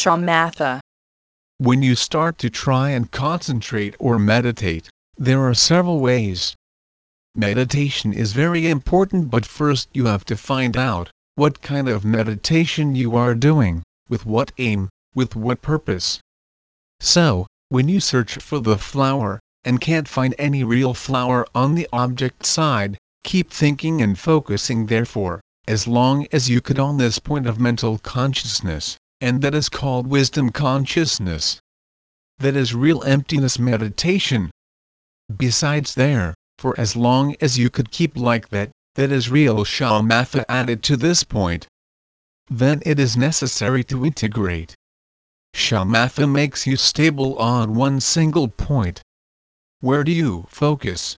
Shamatha. When you start to try and concentrate or meditate, there are several ways. Meditation is very important, but first you have to find out what kind of meditation you are doing, with what aim, with what purpose. So, when you search for the flower, and can't find any real flower on the object side, keep thinking and focusing therefore, as long as you could on this point of mental consciousness, and that is called wisdom consciousness. That is real emptiness meditation. Besides there, for as long as you could keep like that, that is real shamatha added to this point. Then it is necessary to integrate. Shamatha makes you stable on one single point. Where do you focus?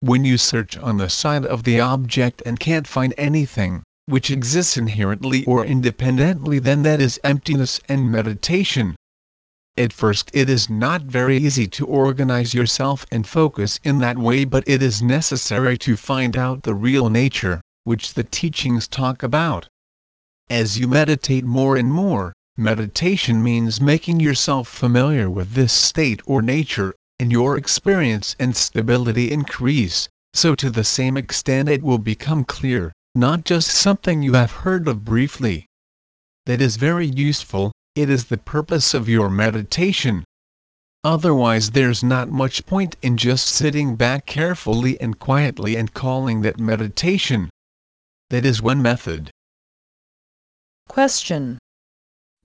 When you search on the side of the object and can't find anything, which exists inherently or independently then that is emptiness and meditation. At first it is not very easy to organize yourself and focus in that way but it is necessary to find out the real nature, which the teachings talk about. As you meditate more and more, meditation means making yourself familiar with this state or nature, and your experience and stability increase, so to the same extent it will become clear, not just something you have heard of briefly. That is very useful, it is the purpose of your meditation. Otherwise there's not much point in just sitting back carefully and quietly and calling that meditation. That is one method. Question.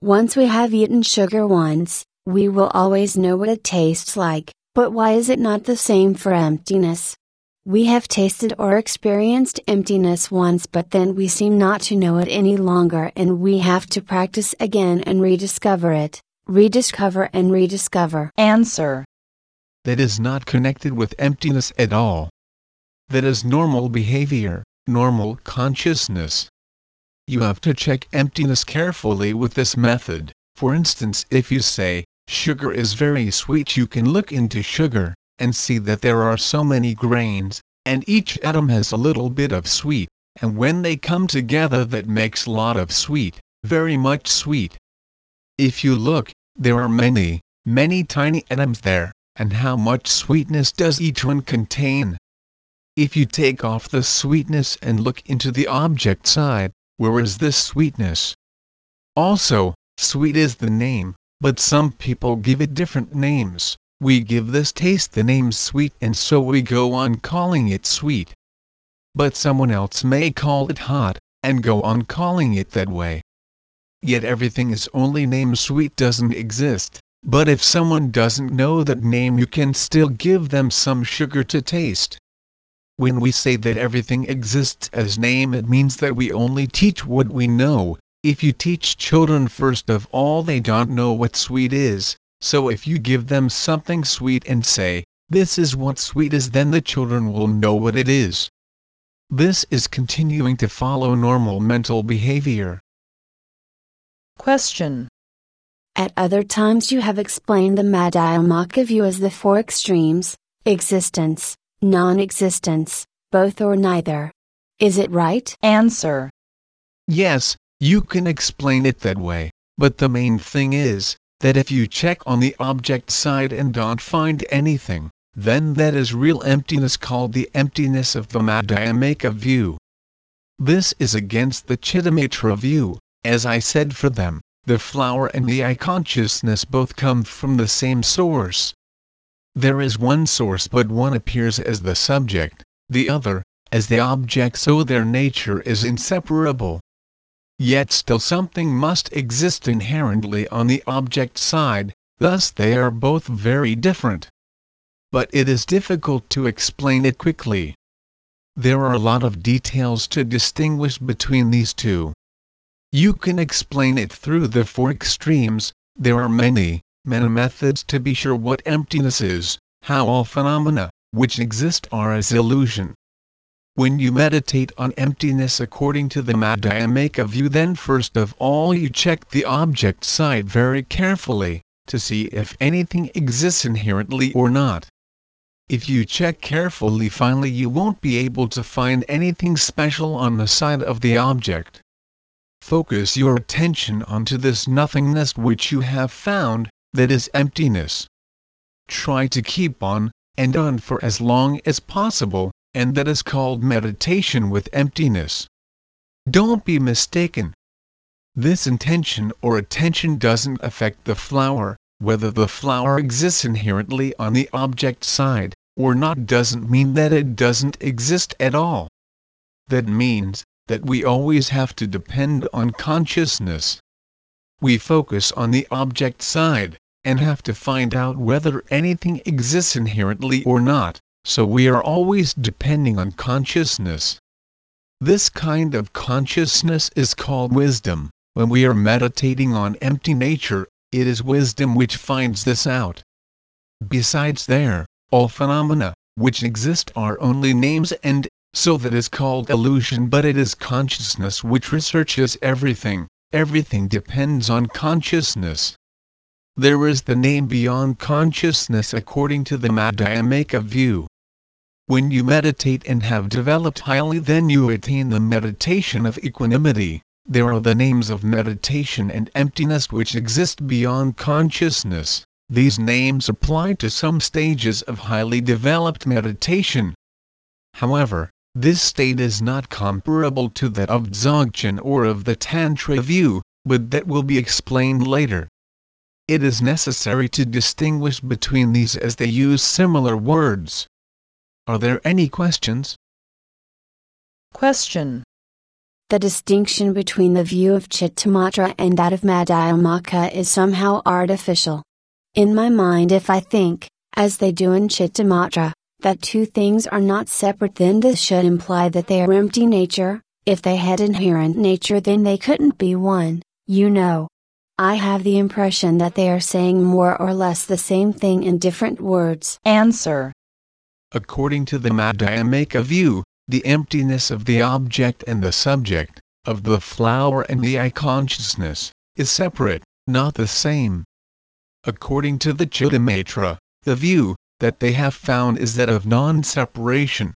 Once we have eaten sugar once, we will always know what it tastes like, but why is it not the same for emptiness? We have tasted or experienced emptiness once, but then we seem not to know it any longer, and we have to practice again and rediscover it, rediscover and rediscover. Answer. That is not connected with emptiness at all. That is normal behavior, normal consciousness. You have to check emptiness carefully with this method. For instance, if you say, sugar is very sweet, you can look into sugar and see that there are so many grains, and each atom has a little bit of sweet, and when they come together that makes lot of sweet, very much sweet. If you look, there are many, many tiny atoms there, and how much sweetness does each one contain? If you take off the sweetness and look into the object side, where is this sweetness? Also, sweet is the name, but some people give it different names we give this taste the name sweet and so we go on calling it sweet. But someone else may call it hot, and go on calling it that way. Yet everything is only name sweet doesn't exist, but if someone doesn't know that name you can still give them some sugar to taste. When we say that everything exists as name it means that we only teach what we know, if you teach children first of all they don't know what sweet is, so if you give them something sweet and say, this is what sweet is then the children will know what it is. This is continuing to follow normal mental behavior. Question. At other times you have explained the Madhyamaka view as the four extremes, existence, non-existence, both or neither. Is it right? Answer. Yes, you can explain it that way, but the main thing is, that if you check on the object side and don't find anything, then that is real emptiness called the emptiness of the Madhyamaka view. This is against the Chittamatra view, as I said for them, the flower and the I consciousness both come from the same source. There is one source but one appears as the subject, the other, as the object so their nature is inseparable. Yet still something must exist inherently on the object side, thus they are both very different. But it is difficult to explain it quickly. There are a lot of details to distinguish between these two. You can explain it through the four extremes, there are many, many methods to be sure what emptiness is, how all phenomena, which exist are as illusion. When you meditate on emptiness according to the Madhyamaka view then first of all you check the object side very carefully, to see if anything exists inherently or not. If you check carefully finally you won't be able to find anything special on the side of the object. focus your attention onto this nothingness which you have found, that is emptiness. Try to keep on, and on for as long as possible, and that is called meditation with emptiness. Don't be mistaken. This intention or attention doesn't affect the flower, whether the flower exists inherently on the object side, or not doesn't mean that it doesn't exist at all. That means that we always have to depend on consciousness. We focus on the object side, and have to find out whether anything exists inherently or not, so we are always depending on consciousness. This kind of consciousness is called wisdom. When we are meditating on empty nature, it is wisdom which finds this out. Besides there, all phenomena, which exist are only names and, so that is called illusion but it is consciousness which researches everything, everything depends on consciousness. There is the name beyond consciousness according to the Madhyamaka view. When you meditate and have developed highly then you attain the meditation of equanimity, there are the names of meditation and emptiness which exist beyond consciousness. These names apply to some stages of highly developed meditation. However, this state is not comparable to that of Dzogchen or of the Tantra view, but that will be explained later. It is necessary to distinguish between these as they use similar words. Are there any questions? Question. The distinction between the view of Chittamatra and that of Madhyamaka is somehow artificial. In my mind, if I think, as they do in Chittamatra, that two things are not separate, then this should imply that they are empty nature. If they had inherent nature, then they couldn't be one, you know. I have the impression that they are saying more or less the same thing in different words. Answer. According to the Madhyamaka view, the emptiness of the object and the subject, of the flower and the I consciousness, is separate, not the same. According to the Chittamatra, the view, that they have found is that of non-separation.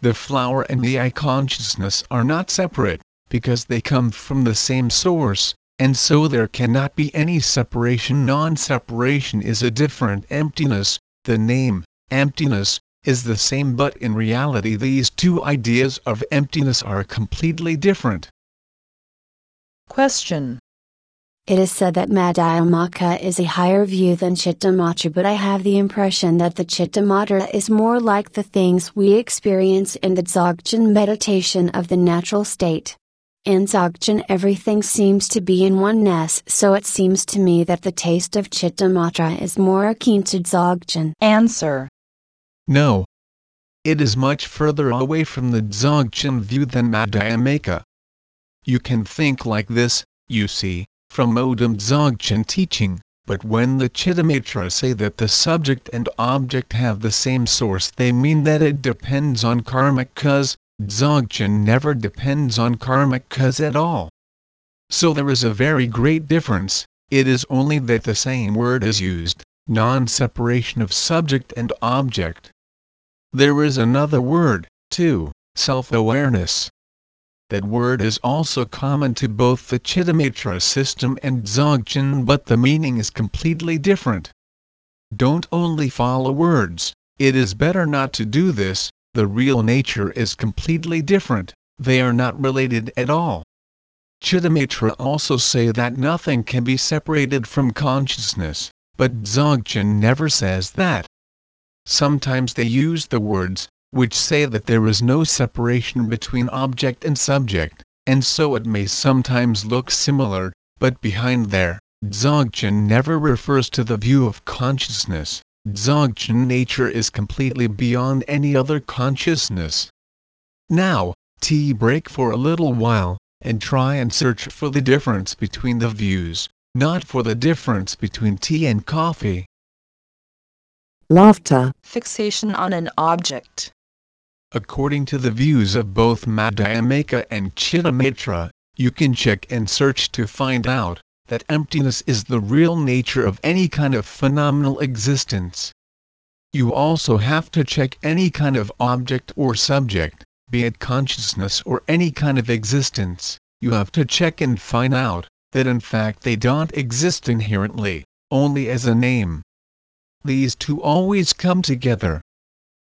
The flower and the I consciousness are not separate, because they come from the same source, and so there cannot be any separation. Non-separation is a different emptiness, the name, emptiness, is the same but in reality these two ideas of emptiness are completely different. Question. It is said that Madhyamaka is a higher view than Chittamatra, but I have the impression that the Chittamatra is more like the things we experience in the Dzogchen meditation of the natural state. In Dzogchen, everything seems to be in oneness, so it seems to me that the taste of Chittamatra is more akin to Dzogchen. Answer. No. It is much further away from the Dzogchen view than Madhyamaka. You can think like this, you see, from modem Dzogchen teaching, but when the Chittamatra say that the subject and object have the same source they mean that it depends on karmic cause, Dzogchen never depends on karmic cause at all. So there is a very great difference, it is only that the same word is used, non-separation of subject and object. There is another word, too, self-awareness. That word is also common to both the Chittamatra system and Dzogchen but the meaning is completely different. Don't only follow words, it is better not to do this, the real nature is completely different, they are not related at all. Chittamatra also say that nothing can be separated from consciousness, but Dzogchen never says that. Sometimes they use the words, which say that there is no separation between object and subject, and so it may sometimes look similar, but behind there, Dzogchen never refers to the view of consciousness. Dzogchen nature is completely beyond any other consciousness. Now, tea break for a little while, and try and search for the difference between the views, not for the difference between tea and coffee. Laughter. Fixation on an object. According to the views of both Madhyamaka and Chittamatra, you can check and search to find out that emptiness is the real nature of any kind of phenomenal existence. You also have to check any kind of object or subject, be it consciousness or any kind of existence, you have to check and find out that in fact they don't exist inherently, only as a name. These two always come together.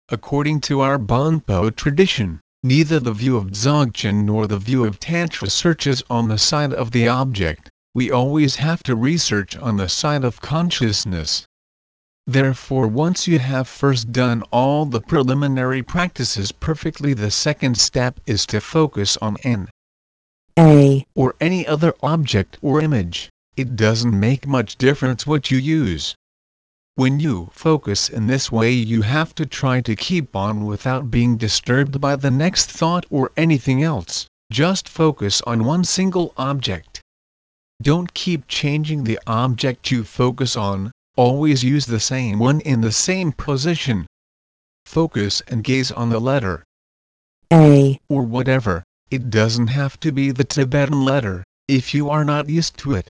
According to our Bonpo tradition, neither the view of Dzogchen nor the view of Tantra searches on the side of the object, we always have to research on the side of consciousness. Therefore once you have first done all the preliminary practices perfectly the second step is to focus on an A. or any other object or image, it doesn't make much difference what you use. When you focus in this way you have to try to keep on without being disturbed by the next thought or anything else, just focus on one single object. Don't keep changing the object you focus on, always use the same one in the same position. Focus and gaze on the letter A. or whatever, it doesn't have to be the Tibetan letter, if you are not used to it.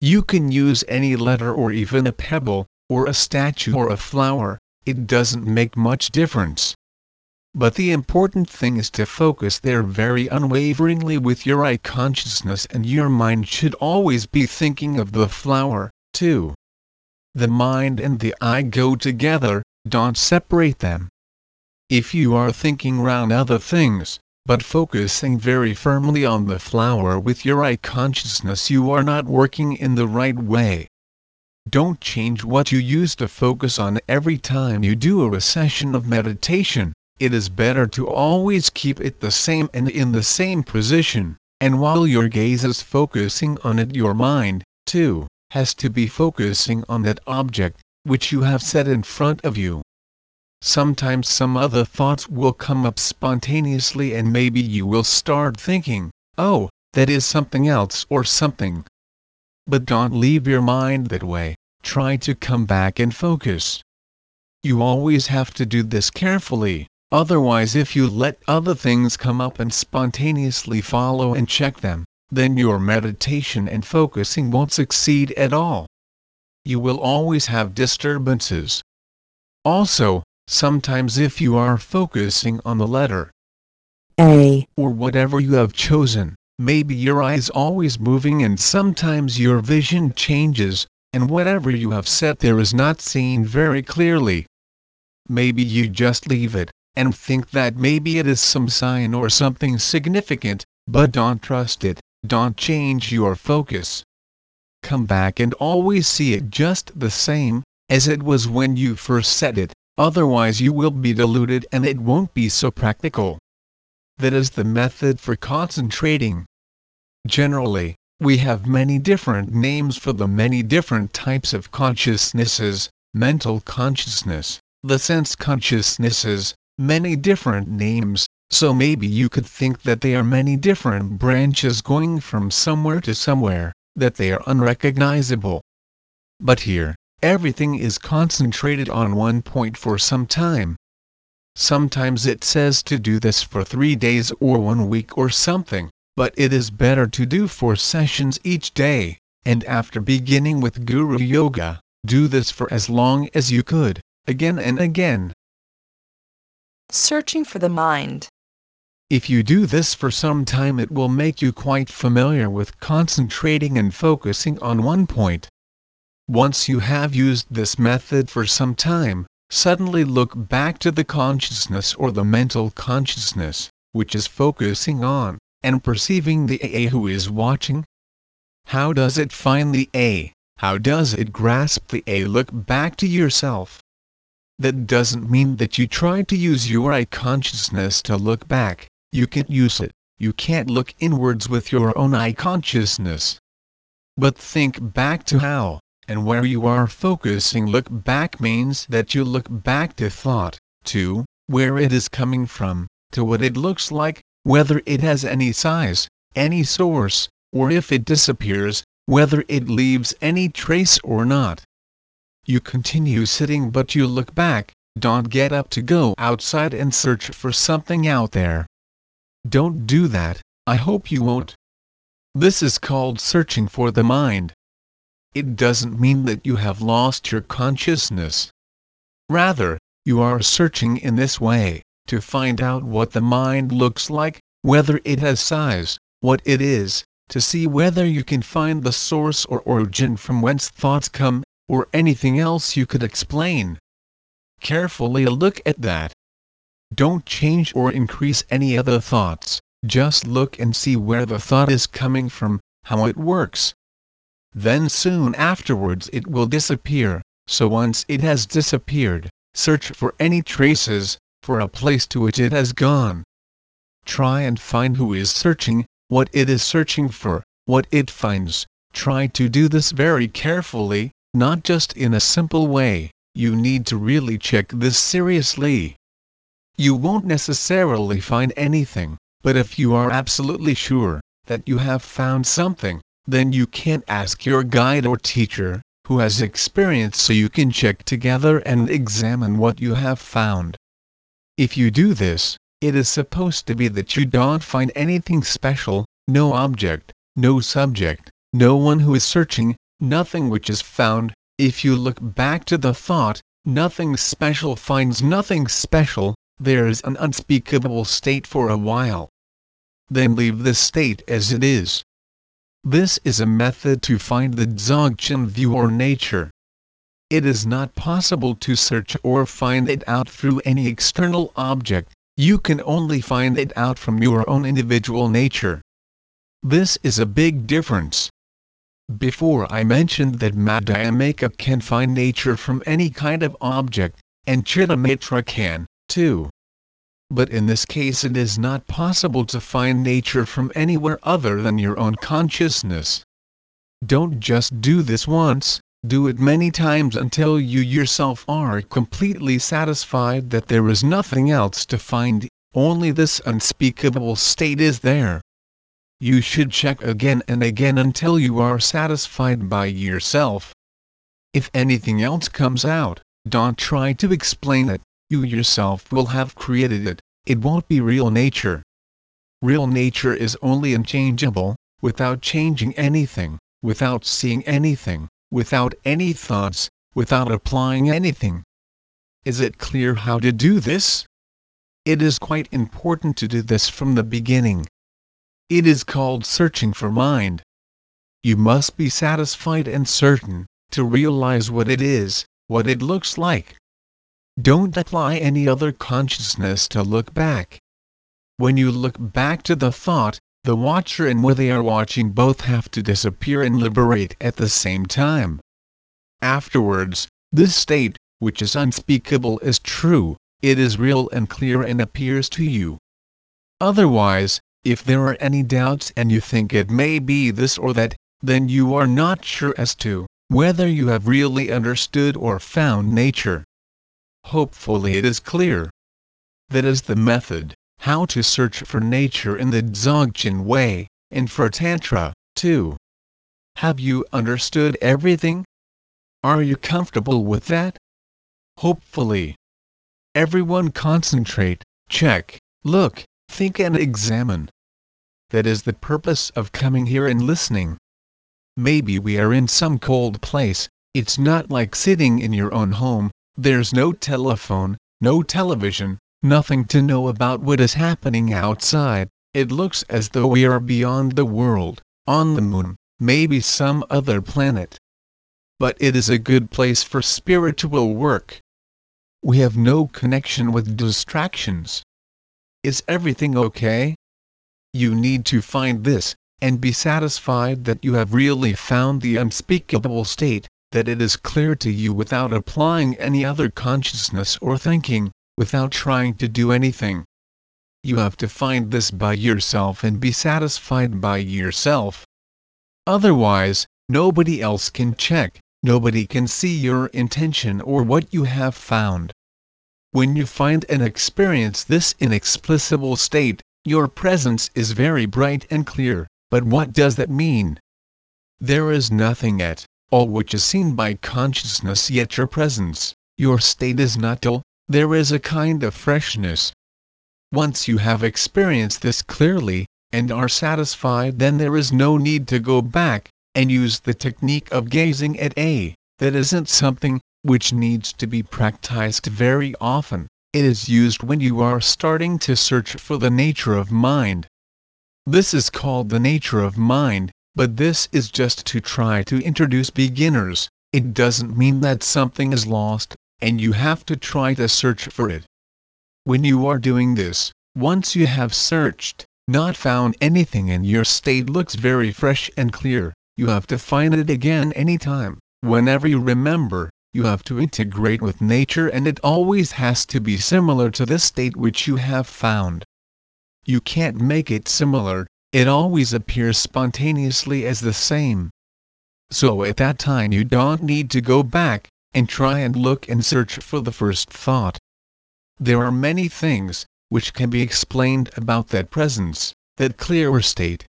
You can use any letter or even a pebble, or a statue or a flower, it doesn't make much difference. But the important thing is to focus there very unwaveringly with your eye consciousness and your mind should always be thinking of the flower, too. The mind and the eye go together, don't separate them. If you are thinking round other things, but focusing very firmly on the flower with your eye consciousness you are not working in the right way. Don't change what you use to focus on every time you do a session of meditation, it is better to always keep it the same and in the same position, and while your gaze is focusing on it your mind, too, has to be focusing on that object, which you have set in front of you. Sometimes some other thoughts will come up spontaneously and maybe you will start thinking, oh, that is something else or something. But don't leave your mind that way, try to come back and focus. You always have to do this carefully, otherwise if you let other things come up and spontaneously follow and check them, then your meditation and focusing won't succeed at all. You will always have disturbances. Also, sometimes if you are focusing on the letter A. or whatever you have chosen, maybe your eye is always moving and sometimes your vision changes, and whatever you have set there is not seen very clearly. Maybe you just leave it, and think that maybe it is some sign or something significant, but don't trust it, don't change your focus. Come back and always see it just the same, as it was when you first set it, otherwise you will be deluded and it won't be so practical. That is the method for concentrating. Generally, we have many different names for the many different types of consciousnesses, mental consciousness, the sense consciousnesses, many different names, so maybe you could think that they are many different branches going from somewhere to somewhere, that they are unrecognizable. But here, everything is concentrated on one point for some time. Sometimes it says to do this for three days or one week or something, but it is better to do four sessions each day, and after beginning with Guru Yoga, do this for as long as you could, again and again. Searching for the mind. If you do this for some time it will make you quite familiar with concentrating and focusing on one point. Once you have used this method for some time, suddenly look back to the consciousness or the mental consciousness, which is focusing on, and perceiving the A who is watching. How does it find the A? How does it grasp the A? Look back to yourself. That doesn't mean that you try to use your eye consciousness to look back, you can't use it, you can't look inwards with your own eye consciousness. But think back to how, and where you are focusing. Look back means that you look back to thought, to where it is coming from, to what it looks like, whether it has any size, any source, or if it disappears, whether it leaves any trace or not. You continue sitting but you look back, don't get up to go outside and search for something out there. Don't do that, I hope you won't. This is called searching for the mind. It doesn't mean that you have lost your consciousness. Rather, you are searching in this way, to find out what the mind looks like, whether it has size, what it is, to see whether you can find the source or origin from whence thoughts come, or anything else you could explain. Carefully look at that. Don't change or increase any other thoughts, just look and see where the thought is coming from, how it works. Then soon afterwards it will disappear, so once it has disappeared, search for any traces, for a place to which it has gone. Try and find who is searching, what it is searching for, what it finds. Try to do this very carefully, not just in a simple way, you need to really check this seriously. You won't necessarily find anything, but if you are absolutely sure that you have found something, then you can ask your guide or teacher, who has experience so you can check together and examine what you have found. If you do this, it is supposed to be that you don't find anything special, no object, no subject, no one who is searching, nothing which is found. If you look back to the thought, nothing special finds nothing special, there is an unspeakable state for a while. Then leave this state as it is. This is a method to find the Dzogchen view or nature. It is not possible to search or find it out through any external object, you can only find it out from your own individual nature. This is a big difference. Before I mentioned that Madhyamaka can find nature from any kind of object, and Chittamatra can, too. But in this case it is not possible to find nature from anywhere other than your own consciousness. Don't just do this once, do it many times until you yourself are completely satisfied that there is nothing else to find, only this unspeakable state is there. You should check again and again until you are satisfied by yourself. If anything else comes out, don't try to explain it, you yourself will have created it, it won't be real nature. Real nature is only unchangeable, without changing anything, without seeing anything, without any thoughts, without applying anything. Is it clear how to do this? It is quite important to do this from the beginning. It is called searching for mind. You must be satisfied and certain, to realize what it is, what it looks like. Don't apply any other consciousness to look back. When you look back to the thought, the watcher and where they are watching both have to disappear and liberate at the same time. Afterwards, this state, which is unspeakable is true, it is real and clear and appears to you. Otherwise, if there are any doubts and you think it may be this or that, then you are not sure as to whether you have really understood or found nature. Hopefully it is clear. That is the method how to search for nature in the Dzogchen way, and for Tantra, too. Have you understood everything? Are you comfortable with that? Hopefully. Everyone concentrate, check, look, think and examine. That is the purpose of coming here and listening. Maybe we are in some cold place, it's not like sitting in your own home, there's no telephone, no television, nothing to know about what is happening outside, it looks as though we are beyond the world, on the moon, maybe some other planet. But it is a good place for spiritual work. We have no connection with distractions. Is everything okay? You need to find this, and be satisfied that you have really found the unspeakable state, that it is clear to you without applying any other consciousness or thinking, without trying to do anything. You have to find this by yourself and be satisfied by yourself. Otherwise, nobody else can check, nobody can see your intention or what you have found. When you find and experience this inexplicable state, your presence is very bright and clear, but what does that mean? There is nothing at all which is seen by consciousness yet your presence, your state is not dull, there is a kind of freshness. Once you have experienced this clearly, and are satisfied then there is no need to go back, and use the technique of gazing at A, that isn't something, which needs to be practiced very often, it is used when you are starting to search for the nature of mind. This is called the nature of mind, but this is just to try to introduce beginners. It doesn't mean that something is lost, and you have to try to search for it. When you are doing this, once you have searched, not found anything and your state looks very fresh and clear, you have to find it again anytime, whenever you remember, you have to integrate with nature and it always has to be similar to the state which you have found. You can't make it similar, it always appears spontaneously as the same. So at that time you don't need to go back, and try and look and search for the first thought. There are many things, which can be explained about that presence, that clearer state.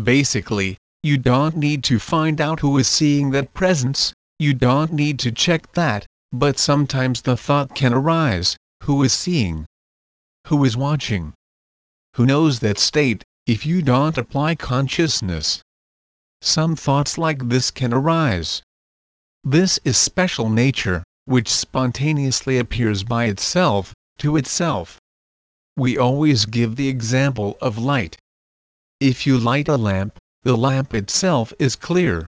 Basically, you don't need to find out who is seeing that presence, you don't need to check that, but sometimes the thought can arise, who is seeing? Who is watching? Who knows that state, if you don't apply consciousness? Some thoughts like this can arise. This is special nature, which spontaneously appears by itself, to itself. We always give the example of light. If you light a lamp, the lamp itself is clear.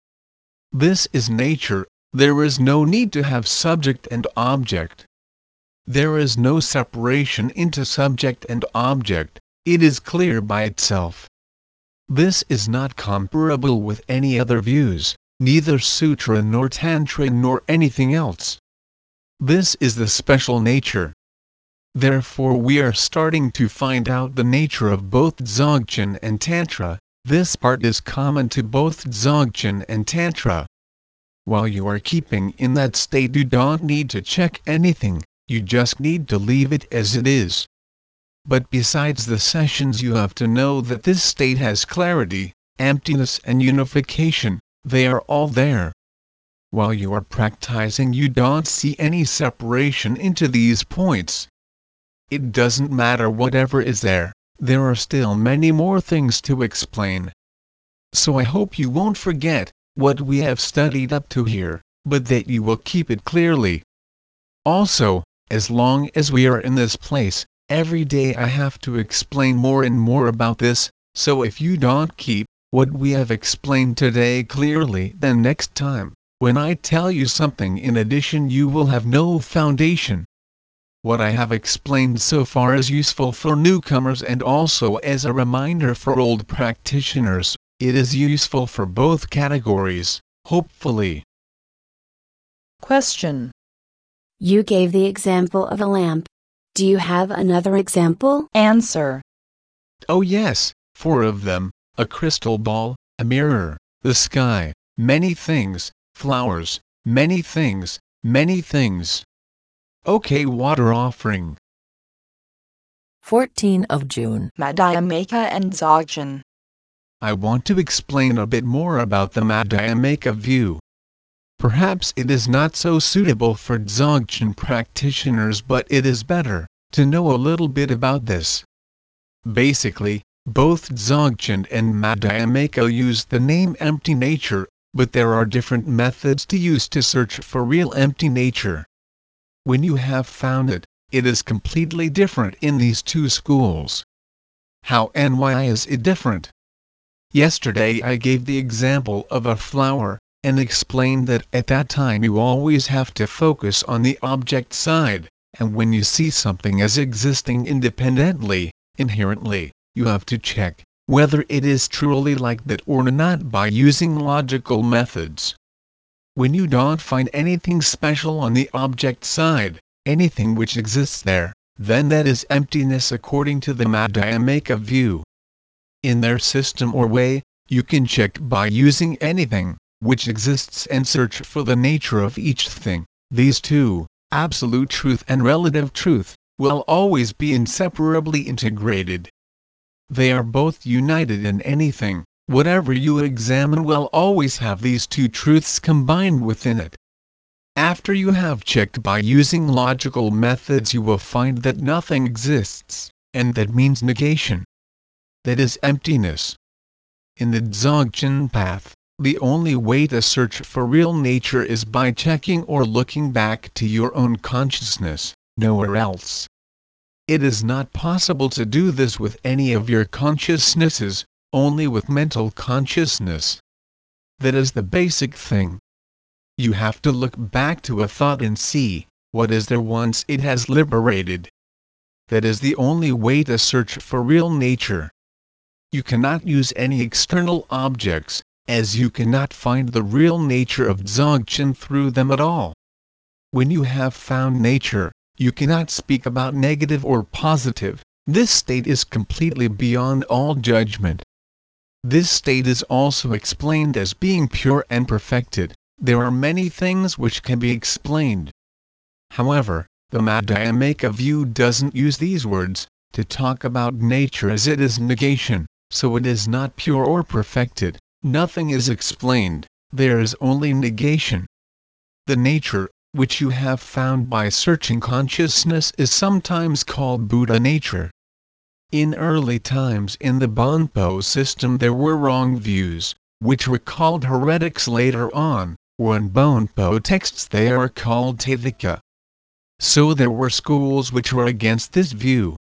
This is nature, there is no need to have subject and object. There is no separation into subject and object, it is clear by itself. This is not comparable with any other views, neither sutra nor tantra nor anything else. This is the special nature. Therefore we are starting to find out the nature of both Dzogchen and Tantra, this part is common to both Dzogchen and Tantra. While you are keeping in that state you don't need to check anything, you just need to leave it as it is. But besides the sessions you have to know that this state has clarity, emptiness and unification, they are all there. While you are practicing you don't see any separation into these points, it doesn't matter whatever is there, there are still many more things to explain. So I hope you won't forget what we have studied up to here, but that you will keep it clearly. Also, as long as we are in this place, every day I have to explain more and more about this, so if you don't keep what we have explained today clearly, then next time, when I tell you something in addition, you will have no foundation what I have explained so far is useful for newcomers and also as a reminder for old practitioners, it is useful for both categories, hopefully. Question. You gave the example of a lamp. Do you have another example? Answer. Oh yes, four of them, a crystal ball, a mirror, the sky, many things, flowers, many things, many things. Okay water offering. 14 of June. Madhyamaka and Dzogchen. I want to explain a bit more about the Madhyamaka view. Perhaps it is not so suitable for Dzogchen practitioners but it is better to know a little bit about this. Basically, both Dzogchen and Madhyamaka use the name empty nature, but there are different methods to use to search for real empty nature. When you have found it, it is completely different in these two schools. How and why is it different? Yesterday I gave the example of a flower, and explained that at that time you always have to focus on the object side, and when you see something as existing independently, inherently, you have to check whether it is truly like that or not by using logical methods. When you don't find anything special on the object side, anything which exists there, then that is emptiness according to the Madhyamaka view. In their system or way, you can check by using anything which exists and search for the nature of each thing. These two, absolute truth and relative truth, will always be inseparably integrated. They are both united in anything, whatever you examine will always have these two truths combined within it. After you have checked by using logical methods you will find that nothing exists, and that means negation. That is emptiness. In the Dzogchen path, the only way to search for real nature is by checking or looking back to your own consciousness, nowhere else. It is not possible to do this with any of your consciousnesses, only with mental consciousness. That is the basic thing. You have to look back to a thought and see, what is there once it has liberated. That is the only way to search for real nature. You cannot use any external objects, as you cannot find the real nature of Dzogchen through them at all. When you have found nature, you cannot speak about negative or positive, this state is completely beyond all judgment. This state is also explained as being pure and perfected, there are many things which can be explained. However, the Madhyamaka view doesn't use these words, to talk about nature as it is negation, so it is not pure or perfected, nothing is explained, there is only negation. The nature, which you have found by searching consciousness is sometimes called Buddha nature. In early times in the Bonpo system there were wrong views, which were called heretics later on, or in Bonpo texts they are called Tirthika. So there were schools which were against this view.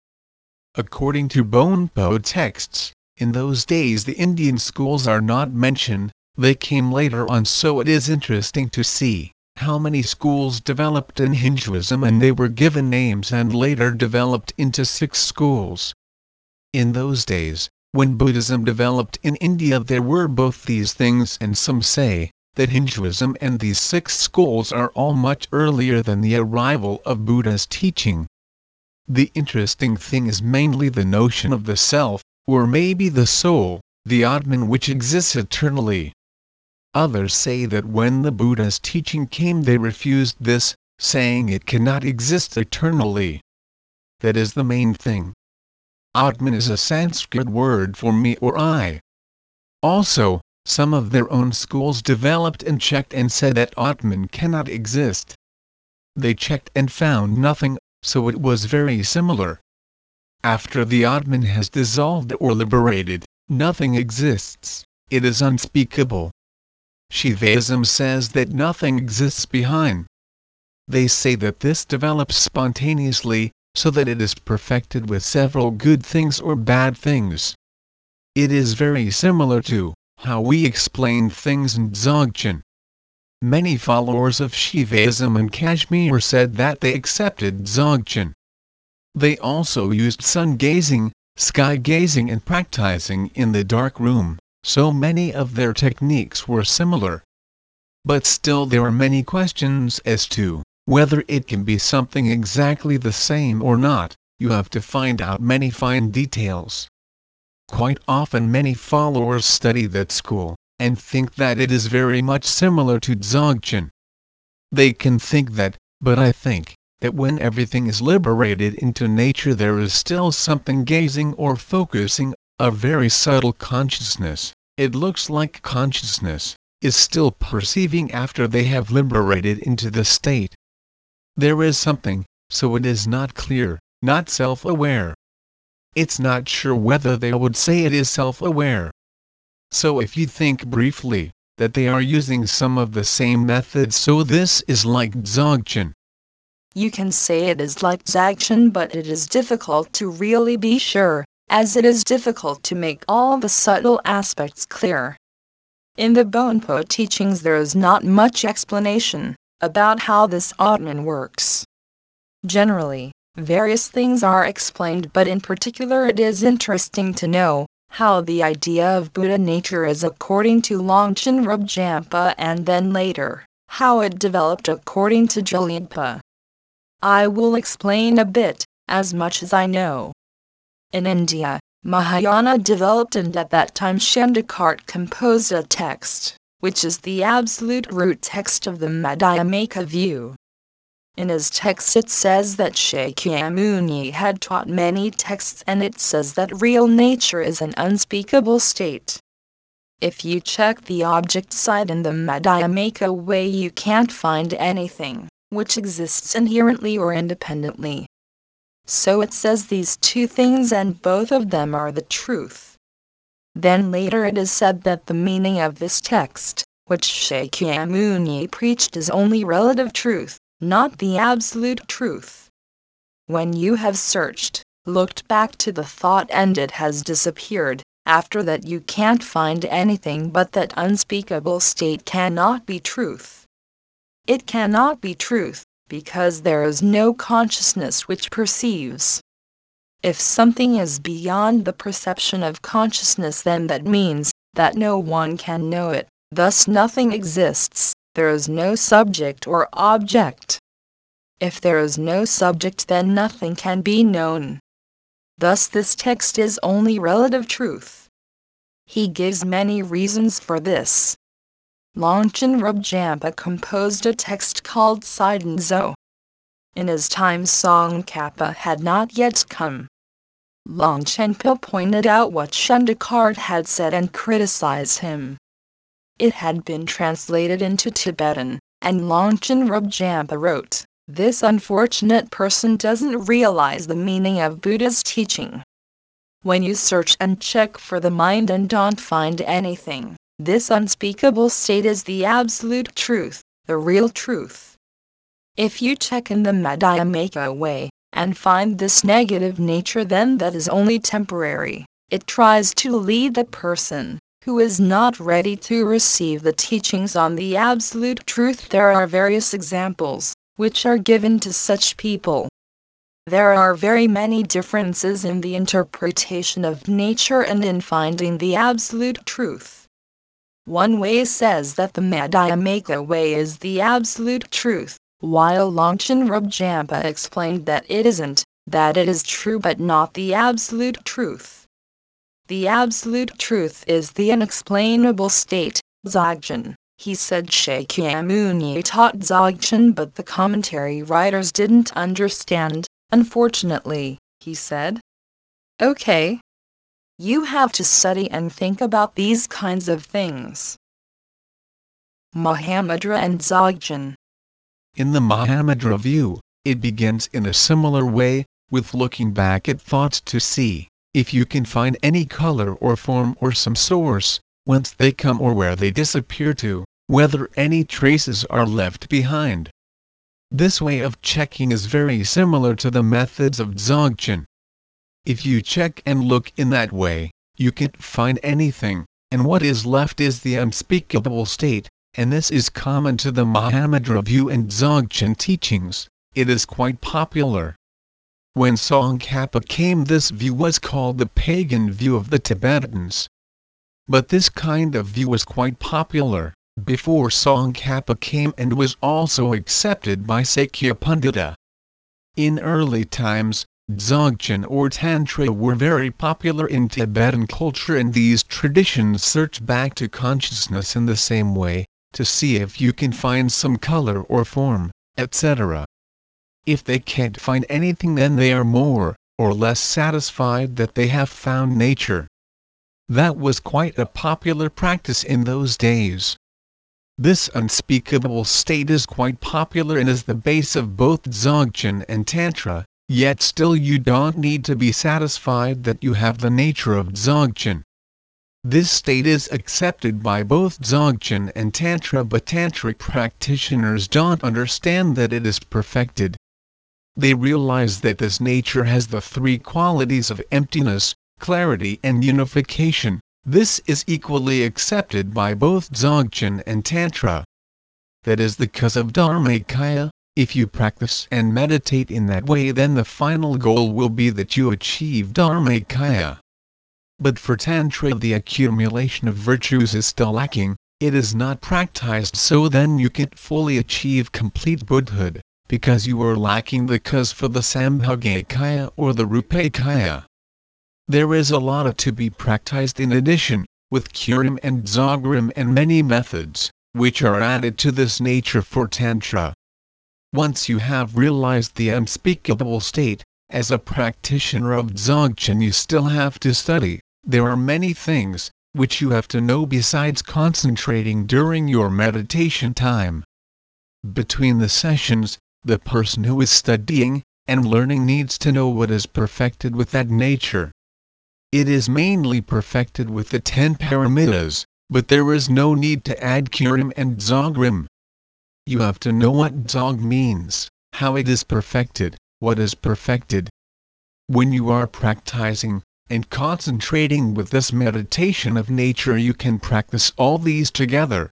According to Bonpo texts, in those days the Indian schools are not mentioned, they came later on so it is interesting to see how many schools developed in Hinduism and they were given names and later developed into six schools. In those days, when Buddhism developed in India there were both these things and some say that Hinduism and these six schools are all much earlier than the arrival of Buddha's teaching. The interesting thing is mainly the notion of the self, or maybe the soul, the Atman which exists eternally. Others say that when the Buddha's teaching came they refused this, saying it cannot exist eternally. That is the main thing. Atman is a Sanskrit word for me or I. Also, some of their own schools developed and checked and said that Atman cannot exist. They checked and found nothing, so it was very similar. After the Atman has dissolved or liberated, nothing exists, it is unspeakable. Shivaism says that nothing exists behind. They say that this develops spontaneously, so that it is perfected with several good things or bad things. It is very similar to how we explain things in Dzogchen. Many followers of Shivaism in Kashmir said that they accepted Dzogchen. They also used sun gazing, sky gazing and practicing in the dark room so many of their techniques were similar. But still there are many questions as to whether it can be something exactly the same or not, you have to find out many fine details. Quite often many followers study that school, and think that it is very much similar to Dzogchen. They can think that, but I think, that when everything is liberated into nature there is still something gazing or focusing a very subtle consciousness, it looks like consciousness, is still perceiving after they have liberated into the state. There is something, so it is not clear, not self-aware. It's not sure whether they would say it is self-aware. So if you think briefly, that they are using some of the same methods so this is like Dzogchen. You can say it is like Dzogchen but it is difficult to really be sure as it is difficult to make all the subtle aspects clear. In the Bonpo teachings there is not much explanation about how this Atman works. Generally, various things are explained but in particular it is interesting to know how the idea of Buddha nature is according to Longchen Rinpoche and then later, how it developed according to Gelugpa. I will explain a bit, as much as I know. In India, Mahayana developed and at that time Chandrakirti composed a text, which is the absolute root text of the Madhyamaka view. In his text it says that Shakyamuni had taught many texts and it says that real nature is an unspeakable state. If you check the object side in the Madhyamaka way you can't find anything which exists inherently or independently. So it says these two things and both of them are the truth. Then later it is said that the meaning of this text, which Shakyamuni preached is only relative truth, not the absolute truth. when you have searched, looked back to the thought and it has disappeared, after that you can't find anything but that unspeakable state cannot be truth. It cannot be truth, because there is no consciousness which perceives. If something is beyond the perception of consciousness, then that means that no one can know it, thus, nothing exists, there is no subject or object. If there is no subject, then nothing can be known. Thus, this text is only relative truth. He gives many reasons for this. Longchen Rebjampa composed a text called Sidenzo. In his time Tsongkhapa had not yet come. Longchenpa pointed out what Chandrakirti had said and criticized him. It had been translated into Tibetan, and Longchen Rebjampa wrote, This unfortunate person doesn't realize the meaning of Buddha's teaching. When you search and check for the mind and don't find anything, this unspeakable state is the absolute truth, the real truth. If you check in the Madhyamaka way, and find this negative nature then that is only temporary, it tries to lead the person, who is not ready to receive the teachings on the absolute truth. There are various examples, which are given to such people. There are very many differences in the interpretation of nature and in finding the absolute truth. One way says that the Madhyamaka way is the absolute truth, while Longchen Rebjampa explained that it isn't, that it is true but not the absolute truth. The absolute truth is the unexplainable state, Dzogchen. He said Shakyamuni taught Dzogchen but the commentary writers didn't understand, unfortunately, he said. Okay, you have to study and think about these kinds of things. Mahamudra and Dzogchen. In the Mahamudra view, it begins in a similar way, with looking back at thoughts to see if you can find any color or form or some source, whence they come or where they disappear to, whether any traces are left behind. This way of checking is very similar to the methods of Dzogchen. If you check and look in that way, you can't find anything, and what is left is the unspeakable state, and this is common to the Mahamudra view and Dzogchen teachings, it is quite popular. When Tsongkhapa came this view was called the pagan view of the Tibetans. But this kind of view was quite popular, before Tsongkhapa came and was also accepted by Sakya Pandita. In early times, Dzogchen or Tantra were very popular in Tibetan culture and these traditions search back to consciousness in the same way, to see if you can find some color or form, etc. If they can't find anything then they are more or less satisfied that they have found nature. That was quite a popular practice in those days. This unspeakable state is quite popular and is the base of both Dzogchen and Tantra, Yet still you don't need to be satisfied that you have the nature of Dzogchen. This state is accepted by both Dzogchen and Tantra but Tantric practitioners don't understand that it is perfected. They realize that this nature has the three qualities of emptiness, clarity and unification. This is equally accepted by both Dzogchen and Tantra. That is the cause of Dharmakaya, if you practice and meditate in that way then the final goal will be that you achieve Dharmakaya. But for Tantra the accumulation of virtues is still lacking, it is not practiced so then you can't fully achieve complete Buddhahood, because you are lacking the cause for the Sambhogakaya or the Rupakaya. There is a lot to be practiced in addition, with Kurim and Dzogrim and many methods, which are added to this nature for Tantra. Once you have realized the unspeakable state, as a practitioner of Dzogchen you still have to study, there are many things, which you have to know besides concentrating during your meditation time. Between the sessions, the person who is studying and learning needs to know what is perfected with that nature. It is mainly perfected with the ten paramitas, but there is no need to add kurim and dzogrim. You have to know what dzog means, how it is perfected, what is perfected. When you are practicing and concentrating with this meditation of nature, you can practice all these together.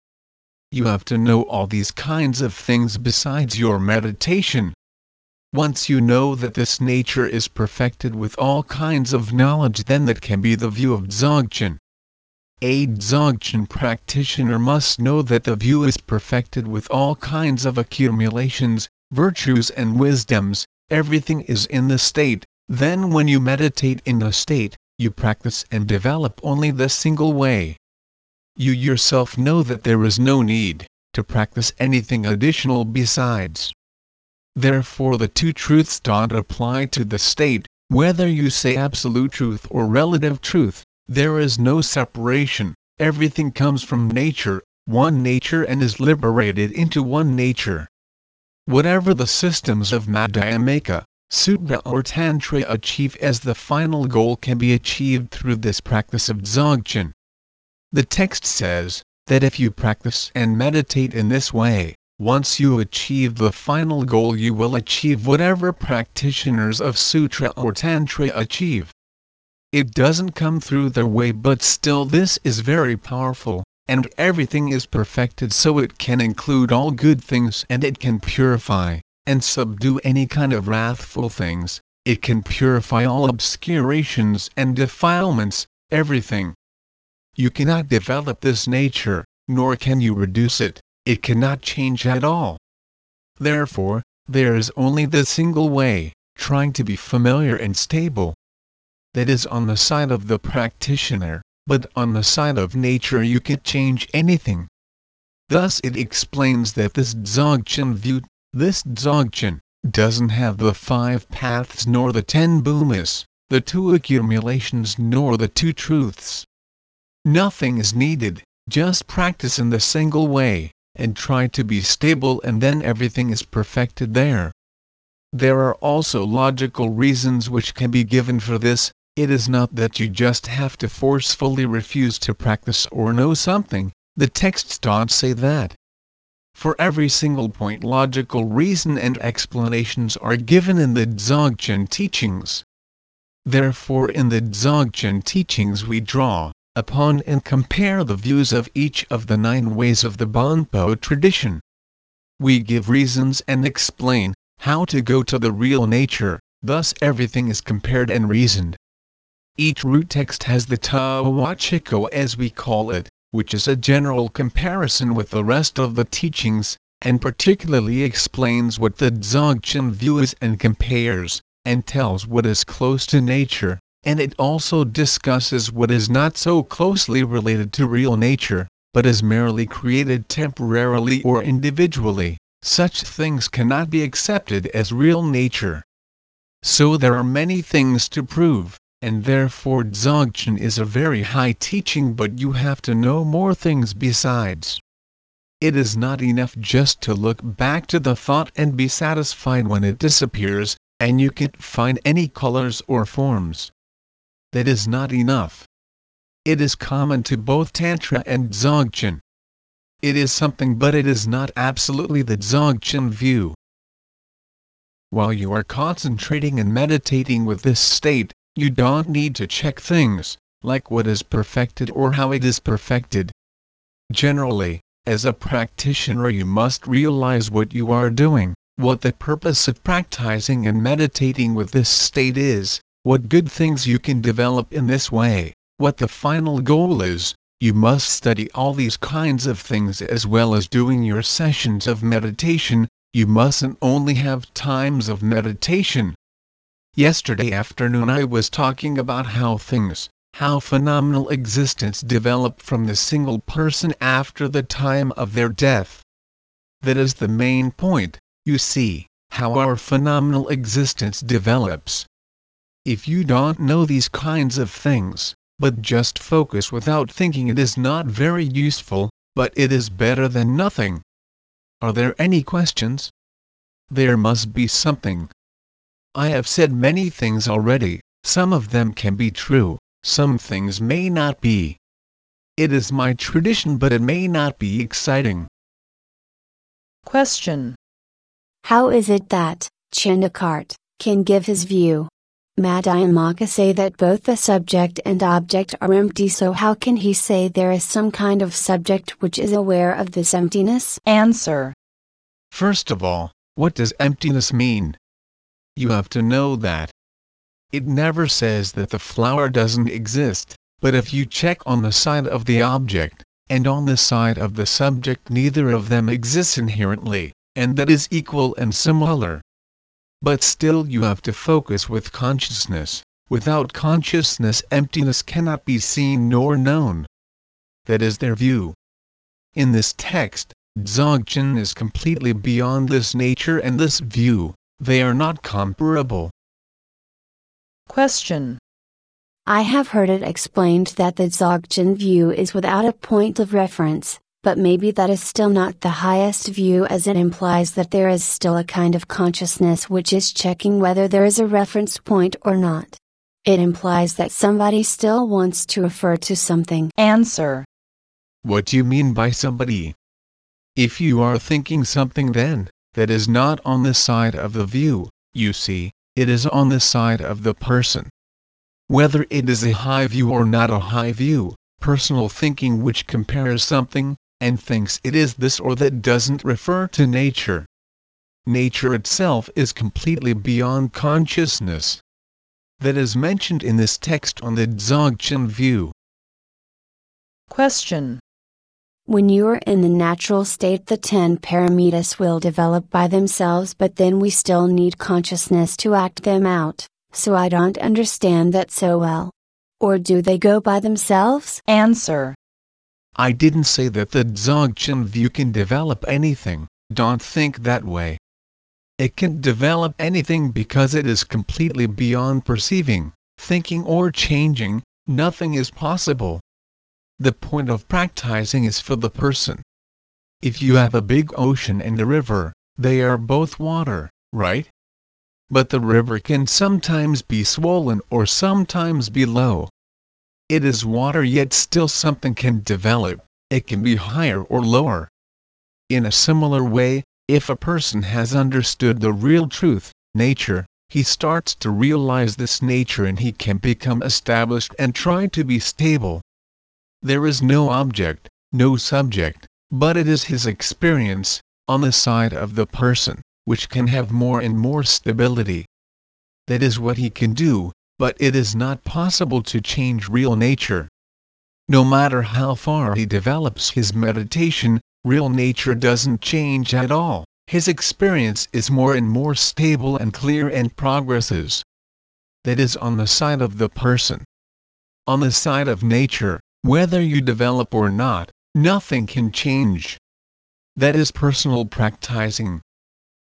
You have to know all these kinds of things besides your meditation. Once you know that this nature is perfected with all kinds of knowledge, then that can be the view of Dzogchen. A Dzogchen practitioner must know that the view is perfected with all kinds of accumulations, virtues and wisdoms, everything is in the state, then when you meditate in the state, you practice and develop only the single way. You yourself know that there is no need to practice anything additional besides. Therefore the two truths don't apply to the state, whether you say absolute truth or relative truth, there is no separation, everything comes from nature, one nature and is liberated into one nature. Whatever the systems of Madhyamaka, Sutra or Tantra achieve as the final goal can be achieved through this practice of Dzogchen. The text says, that if you practice and meditate in this way, once you achieve the final goal you will achieve whatever practitioners of Sutra or Tantra achieve. It doesn't come through their way but still this is very powerful, and everything is perfected so it can include all good things and it can purify, and subdue any kind of wrathful things, it can purify all obscurations and defilements, everything. You cannot develop this nature, nor can you reduce it it cannot change at all. Therefore, there is only the single way, trying to be familiar and stable. That is on the side of the practitioner, but on the side of nature you can change anything. Thus it explains that this Dzogchen view, this Dzogchen, doesn't have the five paths nor the ten bhumis, the two accumulations nor the two truths. Nothing is needed, just practice in the single way and try to be stable and then everything is perfected there. There are also logical reasons which can be given for this, it is not that you just have to forcefully refuse to practice or know something, the texts don't say that. For every single point logical reason and explanations are given in the Dzogchen teachings. Therefore in the Dzogchen teachings we draw upon and compare the views of each of the nine ways of the Bonpo tradition. We give reasons and explain how to go to the real nature, thus everything is compared and reasoned. Each root text has the Tawachiko as we call it, which is a general comparison with the rest of the teachings, and particularly explains what the Dzogchen view is and compares, and tells what is close to nature, and it also discusses what is not so closely related to real nature, but is merely created temporarily or individually, such things cannot be accepted as real nature. So there are many things to prove, and therefore Dzogchen is a very high teaching but you have to know more things besides. It is not enough just to look back to the thought and be satisfied when it disappears, and you can't find any colors or forms that is not enough. It is common to both Tantra and Dzogchen. It is something but it is not absolutely the Dzogchen view. While you are concentrating and meditating with this state, you don't need to check things, like what is perfected or how it is perfected. Generally, as a practitioner you must realize what you are doing, what the purpose of practicing and meditating with this state is, what good things you can develop in this way, what the final goal is, you must study all these kinds of things as well as doing your sessions of meditation, you mustn't only have times of meditation. Yesterday afternoon I was talking about how things, how phenomenal existence develop from the single person after the time of their death. That is the main point, you see, how our phenomenal existence develops. If you don't know these kinds of things, but just focus without thinking it is not very useful, but it is better than nothing. Are there any questions? There must be something. I have said many things already, some of them can be true, some things may not be. It is my tradition but it may not be exciting. Question. How is it that, Chandrakirti, can give his view. Madhyamaka say that both the subject and object are empty so how can he say there is some kind of subject which is aware of this emptiness? Answer. First of all, what does emptiness mean? You have to know that. It never says that the flower doesn't exist, but if you check on the side of the object, and on the side of the subject neither of them exists inherently, and that is equal and similar. But still you have to focus with consciousness. Without consciousness emptiness cannot be seen nor known. That is their view. In this text, Dzogchen is completely beyond this nature and this view, they are not comparable. Question. I have heard it explained that the Dzogchen view is without a point of reference, but maybe that is still not the highest view as it implies that there is still a kind of consciousness which is checking whether there is a reference point or not. It implies that somebody still wants to refer to something. Answer. What do you mean by somebody? If you are thinking something then, that is not on the side of the view, you see, it is on the side of the person. Whether it is a high view or not a high view, personal thinking which compares something, and thinks it is this or that doesn't refer to nature. Nature itself is completely beyond consciousness. That is mentioned in this text on the Dzogchen view. Question. When you are in the natural state, the ten paramitas will develop by themselves, but then we still need consciousness to act them out, so I don't understand that so well. Or do they go by themselves? Answer. I didn't say that the Dzogchen view can develop anything, don't think that way. It can develop anything because it is completely beyond perceiving, thinking or changing, nothing is possible. The point of practicing is for the person. If you have a big ocean and a river, they are both water, right? But the river can sometimes be swollen or sometimes be low. It is water yet still something can develop, it can be higher or lower. In a similar way, if a person has understood the real truth, nature, he starts to realize this nature and he can become established and try to be stable. There is no object, no subject, but it is his experience, on the side of the person, which can have more and more stability. That is what he can do, but it is not possible to change real nature. No matter how far he develops his meditation, real nature doesn't change at all, his experience is more and more stable and clear and progresses. That is on the side of the person. On the side of nature, whether you develop or not, nothing can change. That is personal practicing.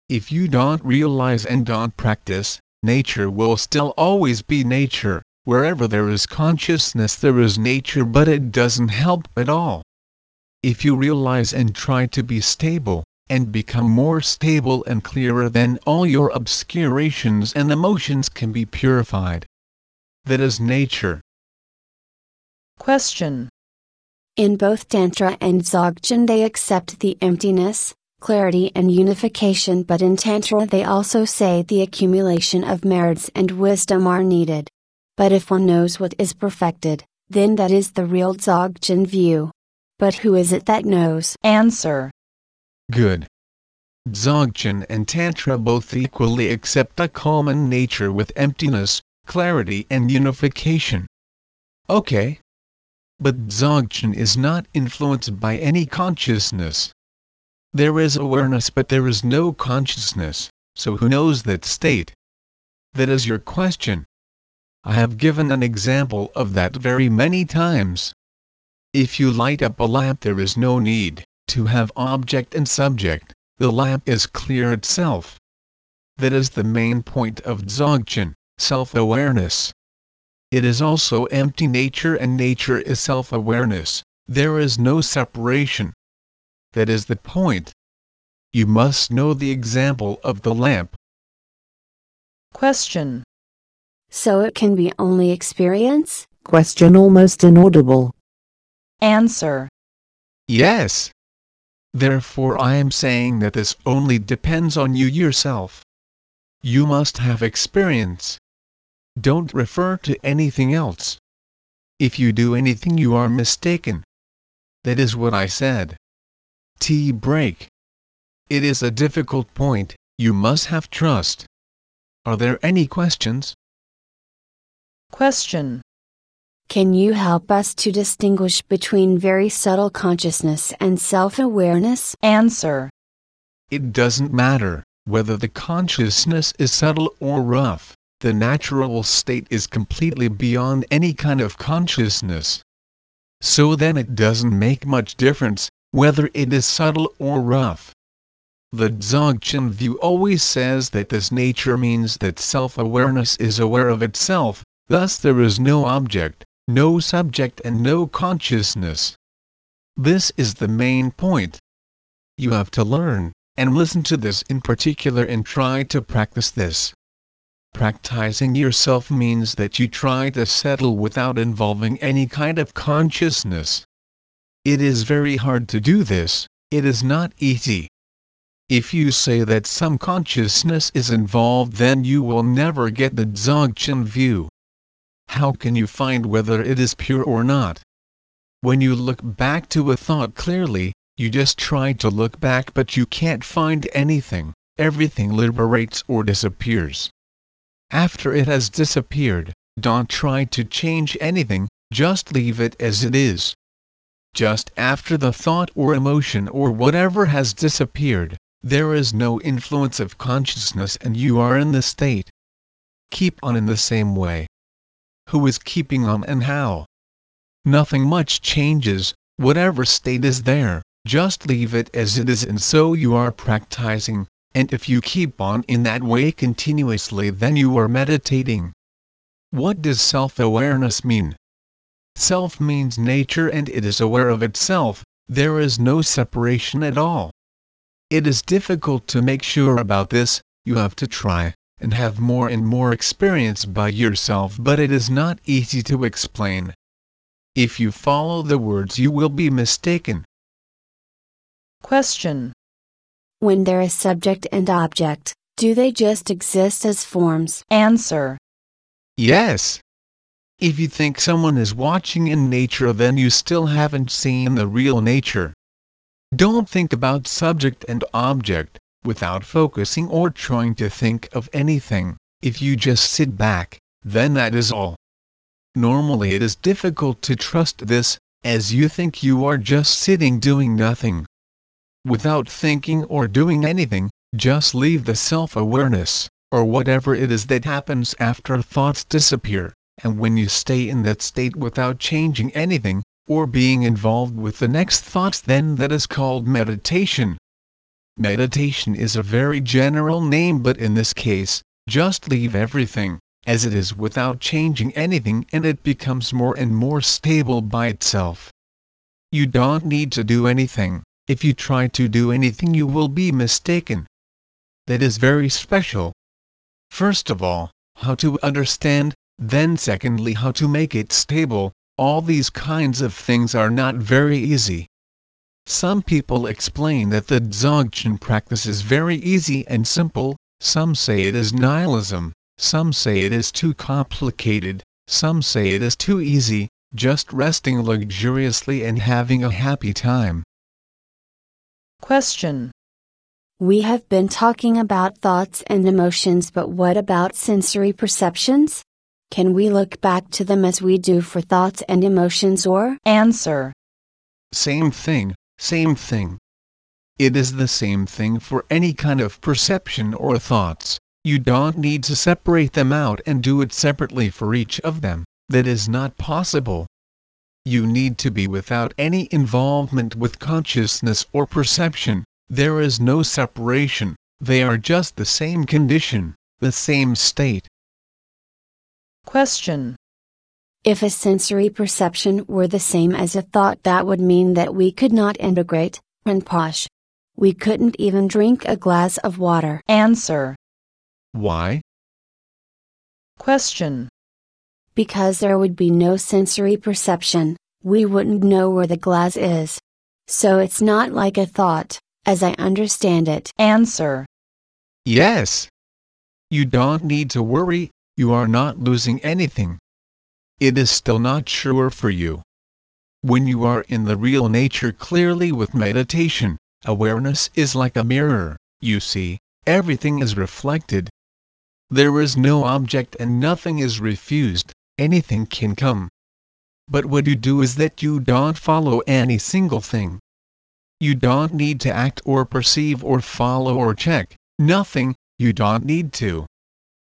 If you don't realize and don't practice, nature will still always be nature, wherever there is consciousness there is nature but it doesn't help at all. If you realize and try to be stable, and become more stable and clearer then all your obscurations and emotions can be purified. That is nature. Question. In both Tantra and Dzogchen they accept the emptiness, clarity and unification but in Tantra they also say the accumulation of merits and wisdom are needed. But if one knows what is perfected, then that is the real Dzogchen view. But who is it that knows? Answer. Good. Dzogchen and Tantra both equally accept a common nature with emptiness, clarity and unification. Okay. But Dzogchen is not influenced by any consciousness. There is awareness but there is no consciousness, so who knows that state? That is your question. I have given an example of that very many times. If you light up a lamp there is no need to have object and subject, the lamp is clear itself. That is the main point of Dzogchen, self-awareness. It is also empty nature and nature is self-awareness, there is no separation. That is the point. You must know the example of the lamp. Question. So it can be only experience? Question almost inaudible. Answer. Yes. Therefore I am saying that this only depends on you yourself. you must have experience. Don't refer to anything else. If you do anything you are mistaken. That is what I said. Tea break. It is a difficult point, you must have trust. Are there any questions? Question. Can you help us to distinguish between very subtle consciousness and self awareness? Answer. It doesn't matter whether the consciousness is subtle or rough, the natural state is completely beyond any kind of consciousness. So then it doesn't make much difference whether it is subtle or rough. The Dzogchen view always says that this nature means that self-awareness is aware of itself, thus there is no object, no subject and no consciousness. This is the main point. You have to learn, and listen to this in particular and try to practice this. Practicing yourself means that you try to settle without involving any kind of consciousness. It is very hard to do this, it is not easy. If you say that some consciousness is involved then you will never get the Dzogchen view. How can you find whether it is pure or not? When you look back to a thought clearly, you just try to look back but you can't find anything, everything liberates or disappears. After it has disappeared, don't try to change anything, just leave it as it is. Just after the thought or emotion or whatever has disappeared, there is no influence of consciousness and you are in the state. Keep on in the same way. Who is keeping on and how? Nothing much changes, whatever state is there, just leave it as it is and so you are practicing, and if you keep on in that way continuously then you are meditating. What does self-awareness mean? Self means nature and it is aware of itself, there is no separation at all. It is difficult to make sure about this, you have to try, and have more and more experience by yourself but it is not easy to explain. If you follow the words you will be mistaken. Question. When there is subject and object, do they just exist as forms? Answer. Yes. If you think someone is watching in nature then you still haven't seen the real nature. Don't think about subject and object, without focusing or trying to think of anything, if you just sit back, then that is all. Normally it is difficult to trust this, as you think you are just sitting doing nothing. Without thinking or doing anything, just leave the self-awareness, or whatever it is that happens after thoughts disappear, and when you stay in that state without changing anything, or being involved with the next thoughts then that is called meditation. Meditation is a very general name but in this case, just leave everything, as it is without changing anything and it becomes more and more stable by itself. You don't need to do anything, if you try to do anything you will be mistaken. That is very special. First of all, how to understand, then secondly how to make it stable, all these kinds of things are not very easy. Some people explain that the Dzogchen practice is very easy and simple, some say it is nihilism, some say it is too complicated, some say it is too easy, just resting luxuriously and having a happy time. Question. We have been talking about thoughts and emotions but what about sensory perceptions? Can we look back to them as we do for thoughts and emotions or? Answer. Same thing, same thing. It is the same thing for any kind of perception or thoughts, you don't need to separate them out and do it separately for each of them, that is not possible. You need to be without any involvement with consciousness or perception, there is no separation, they are just the same condition, the same state. Question. If a sensory perception were the same as a thought, that would mean that we could not integrate, and posh. We couldn't even drink a glass of water. Answer. Why? Question. Because there would be no sensory perception, we wouldn't know where the glass is. So it's not like a thought, as I understand it. Answer. Yes. You don't need to worry, you are not losing anything. It is still not sure for you. When you are in the real nature clearly with meditation, awareness is like a mirror, you see, everything is reflected. There is no object and nothing is refused, anything can come. But what you do is that you don't follow any single thing. You don't need to act or perceive or follow or check, nothing, you don't need to.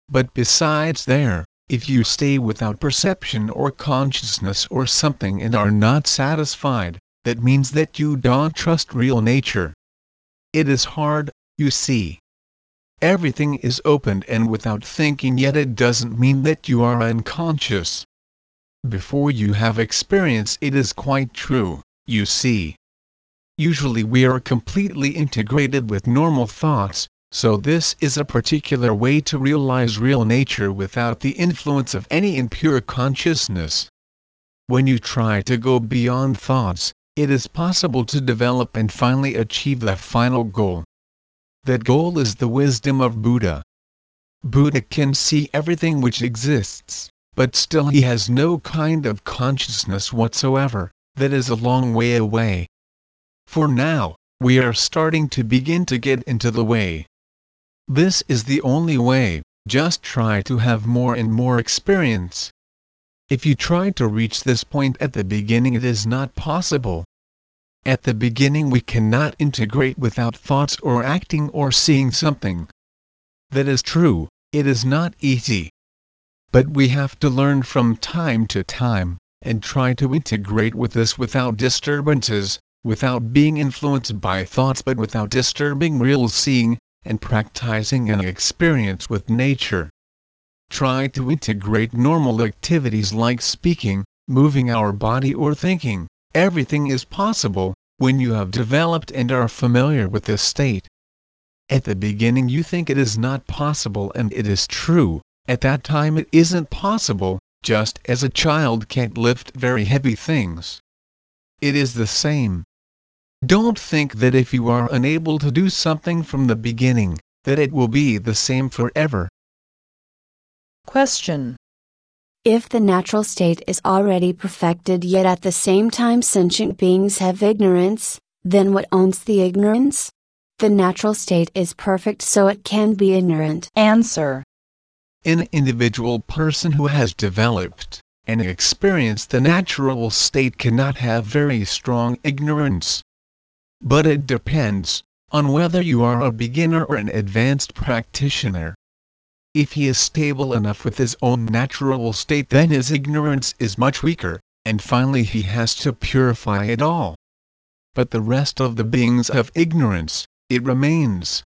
But besides there, if you stay without perception or consciousness or something and are not satisfied, that means that you don't trust real nature. It is hard, you see. Everything is opened and without thinking yet it doesn't mean that you are unconscious. Before you have experience it is quite true, you see. Usually we are completely integrated with normal thoughts, so this is a particular way to realize real nature without the influence of any impure consciousness. When you try to go beyond thoughts, it is possible to develop and finally achieve the final goal. That goal is the wisdom of Buddha. Buddha can see everything which exists, but still he has no kind of consciousness whatsoever, that is a long way away. For now, we are starting to begin to get into the way. This is the only way, just try to have more and more experience. If you try to reach this point at the beginning it is not possible. At the beginning we cannot integrate without thoughts or acting or seeing something. That is true, it is not easy. But we have to learn from time to time, and try to integrate with this without disturbances, without being influenced by thoughts but without disturbing real seeing, and practicing an experience with nature. Try to integrate normal activities like speaking, moving our body or thinking. Everything is possible when you have developed and are familiar with this state. At the beginning you think it is not possible and it is true, at that time it isn't possible, just as a child can't lift very heavy things. It is the same, don't think that if you are unable to do something from the beginning, that it will be the same forever. Question. If the natural state is already perfected yet at the same time sentient beings have ignorance, then what owns the ignorance? The natural state is perfect so it can be ignorant. Answer. An individual person who has developed and experienced the natural state cannot have very strong ignorance. But it depends on whether you are a beginner or an advanced practitioner. If he is stable enough with his own natural state then his ignorance is much weaker, and finally he has to purify it all. But the rest of the beings have ignorance, it remains.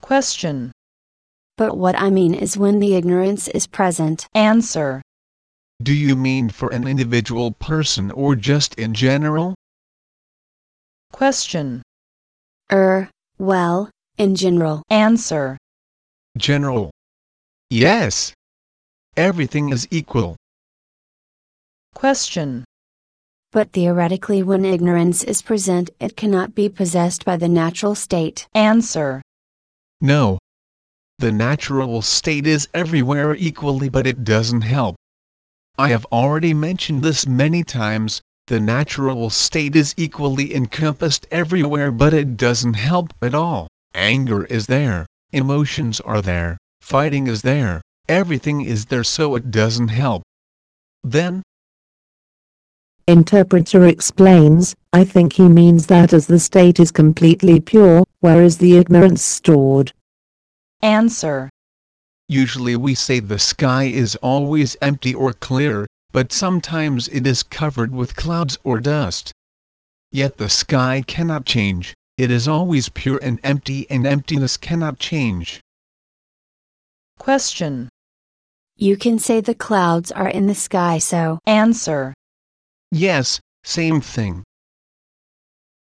Question. But what I mean is when the ignorance is present. Answer. Do you mean for an individual person or just in general? Question. Er, well, in general. Answer. General. Yes. Everything is equal. Question. But theoretically, when ignorance is present, it cannot be possessed by the natural state. Answer. No. The natural state is everywhere equally, but it doesn't help. I have already mentioned this many times, the natural state is equally encompassed everywhere but it doesn't help at all. Anger is there, emotions are there, fighting is there, everything is there so it doesn't help. Then, Interpreter explains, I think he means that as the state is completely pure, where is the ignorance stored? Answer. usually we say the sky is always empty or clear, but sometimes it is covered with clouds or dust. Yet the sky cannot change, it is always pure and empty and emptiness cannot change. Question. You can say the clouds are in the sky so. Answer. Yes, same thing.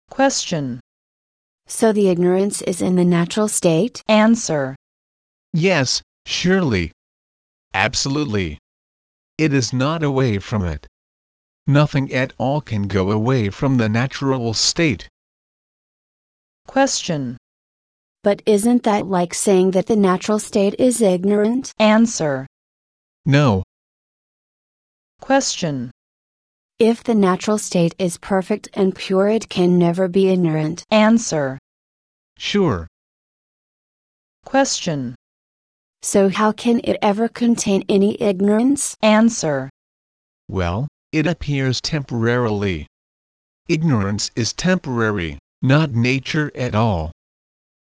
Question. So the ignorance is in the natural state? Answer. Yes, surely. Absolutely. It is not away from it. Nothing at all can go away from the natural state. Question. But isn't that like saying that the natural state is ignorant? Answer. No. Question. If the natural state is perfect and pure, it can never be ignorant. Answer. Sure. Question. So, how can it ever contain any ignorance? Answer. Well, it appears temporarily. Ignorance is temporary, not nature at all.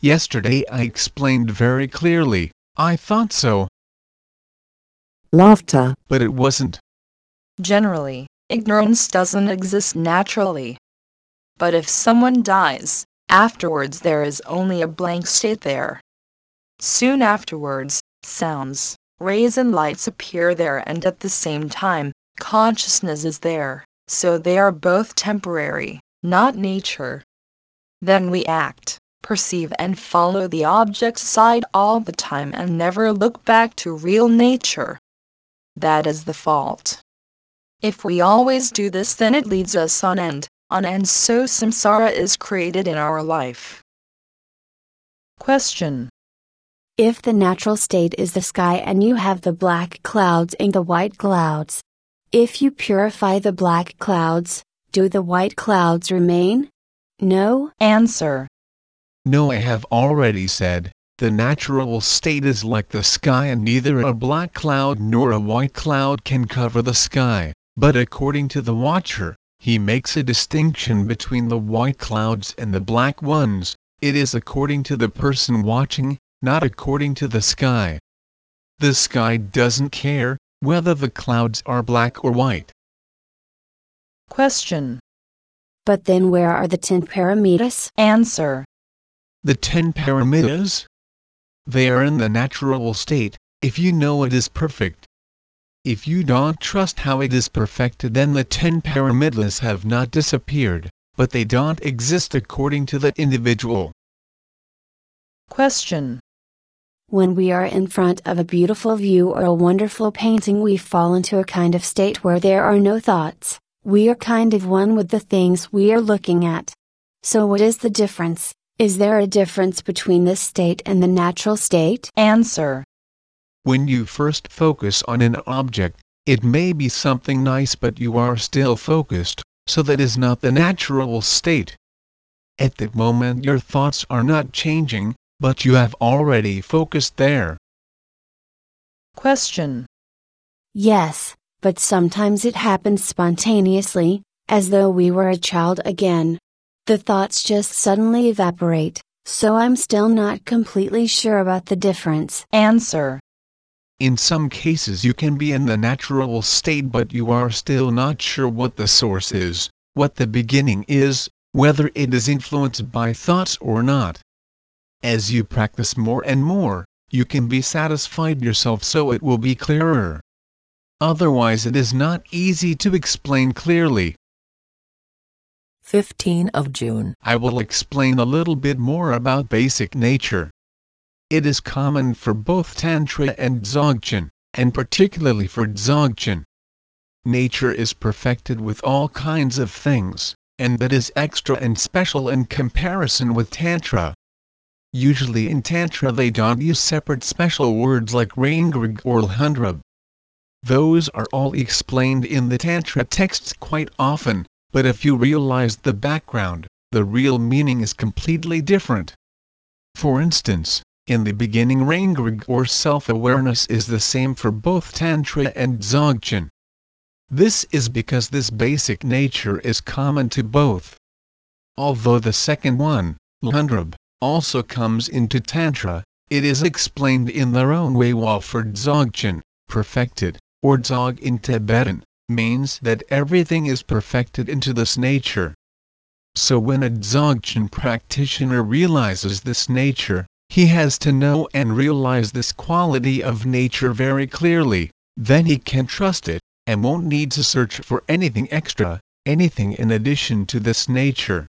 Yesterday I explained very clearly, I thought so, Laughter. but it wasn't. Generally, ignorance doesn't exist naturally. But if someone dies, afterwards there is only a blank state there. Soon afterwards, sounds, rays, and lights appear there, and at the same time, consciousness is there, so they are both temporary, not nature. Then we act, perceive, and follow the object side all the time and never look back to real nature. That is the fault. If we always do this, then it leads us on end, on end, so samsara is created in our life. Question. If the natural state is the sky and you have the black clouds and the white clouds, if you purify the black clouds, do the white clouds remain? No? Answer. No, I have already said, the natural state is like the sky and neither a black cloud nor a white cloud can cover the sky, but according to the watcher, he makes a distinction between the white clouds and the black ones, it is according to the person watching, not according to the sky. The sky doesn't care whether the clouds are black or white. Question. But then where are the ten paramitas? Answer. The ten paramitas? They are in the natural state, if you know it is perfect. If you don't trust how it is perfected, then the ten paramitas have not disappeared, but they don't exist according to the individual. Question. When we are in front of a beautiful view or a wonderful painting, we fall into a kind of state where there are no thoughts, we are kind of one with the things we are looking at. So, what is the difference? Is there a difference between this state and the natural state? Answer. When you first focus on an object, it may be something nice, but you are still focused, so that is not the natural state. At that moment, your thoughts are not changing, but you have already focused there. Question. Yes, but sometimes it happens spontaneously, as though we were a child again. The thoughts just suddenly evaporate, so I'm still not completely sure about the difference. Answer. In some cases, you can be in the natural state, but you are still not sure what the source is, what the beginning is, whether it is influenced by thoughts or not. As you practice more and more, you can be satisfied yourself so it will be clearer. Otherwise, it is not easy to explain clearly. 15 of June. I will explain a little bit more about basic nature. It is common for both Tantra and Dzogchen, and particularly for Dzogchen. Nature is perfected with all kinds of things, and that is extra and special in comparison with Tantra. Usually in Tantra they don't use separate special words like Rangrig or Lhundrub. Those are all explained in the Tantra texts quite often, but if you realize the background, the real meaning is completely different. For instance, in the beginning Rangrig or self-awareness is the same for both Tantra and Dzogchen. This is because this basic nature is common to both. Although the second one, Lhundrub, also comes into Tantra, it is explained in their own way while for Dzogchen, perfected, or Dzog in Tibetan, means that everything is perfected into this nature. So when a Dzogchen practitioner realizes this nature, he has to know and realize this quality of nature very clearly, then he can trust it, and won't need to search for anything extra, anything in addition to this nature.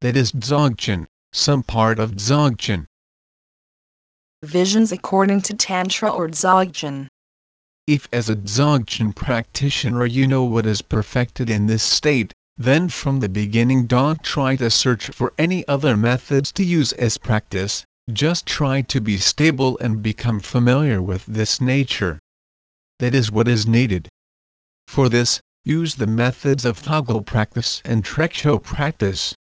That is Dzogchen, some part of Dzogchen. Visions according to Tantra or Dzogchen. If as a Dzogchen practitioner you know what is perfected in this state, then from the beginning don't try to search for any other methods to use as practice, just try to be stable and become familiar with this nature. That is what is needed. For this, use the methods of Thögal practice and Trekchö practice.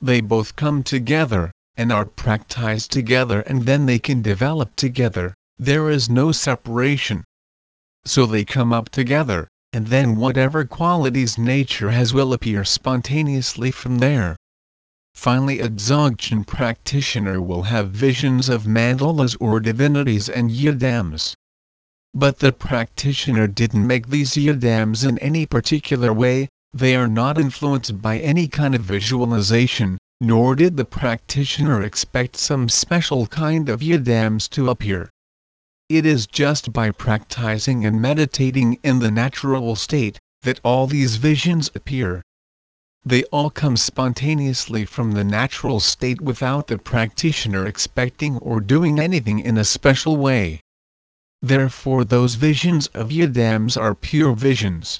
They both come together, and are practiced together and then they can develop together, there is no separation. So they come up together, and then whatever qualities nature has will appear spontaneously from there. Finally a Dzogchen practitioner will have visions of mandalas or divinities and yidams. But the practitioner didn't make these yidams in any particular way, they are not influenced by any kind of visualization, nor did the practitioner expect some special kind of yidams to appear. It is just by practicing and meditating in the natural state that all these visions appear. They all come spontaneously from the natural state without the practitioner expecting or doing anything in a special way. Therefore those visions of yidams are pure visions.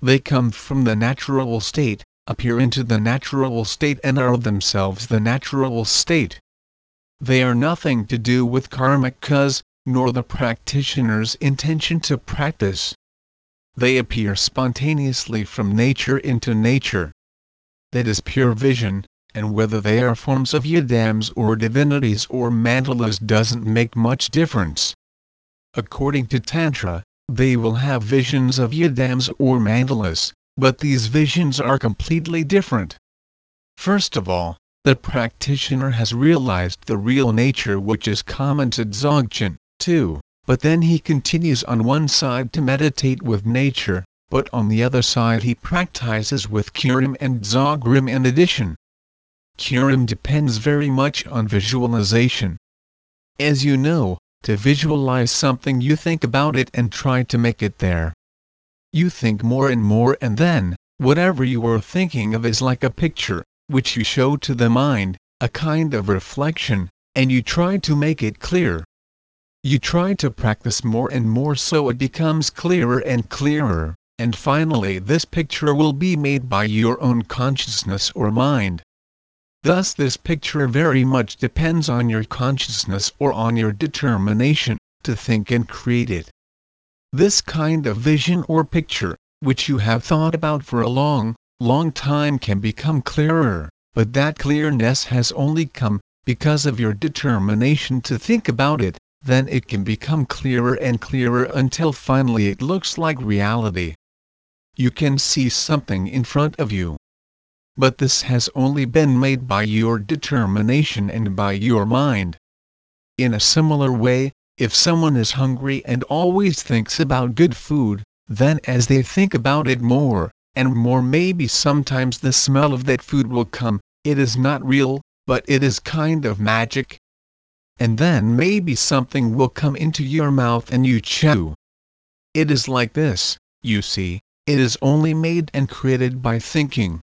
They come from the natural state, appear into the natural state and are themselves the natural state. They are nothing to do with karmic cause, nor the practitioner's intention to practice. They appear spontaneously from nature into nature. That is pure vision, and whether they are forms of yidams or divinities or mandalas doesn't make much difference. According to Tantra, they will have visions of yidams or mandalas, but these visions are completely different. First of all, the practitioner has realized the real nature which is common to Dzogchen, too, but then he continues on one side to meditate with nature, but on the other side he practices with Kurim and Dzogrim in addition. Kurim depends very much on visualization. As you know, to visualize something you think about it and try to make it there. You think more and more and then, whatever you are thinking of is like a picture, which you show to the mind, a kind of reflection, and you try to make it clear. You try to practice more and more so it becomes clearer and clearer, and finally this picture will be made by your own consciousness or mind. Thus this picture very much depends on your consciousness or on your determination to think and create it. This kind of vision or picture, which you have thought about for a long, long time can become clearer, but that clearness has only come because of your determination to think about it, then it can become clearer and clearer until finally it looks like reality. You can see something in front of you, but this has only been made by your determination and by your mind. In a similar way, if someone is hungry and always thinks about good food, then as they think about it more and more maybe sometimes the smell of that food will come, it is not real, but it is kind of magic. And then maybe something will come into your mouth and you chew. It is like this, you see, it is only made and created by thinking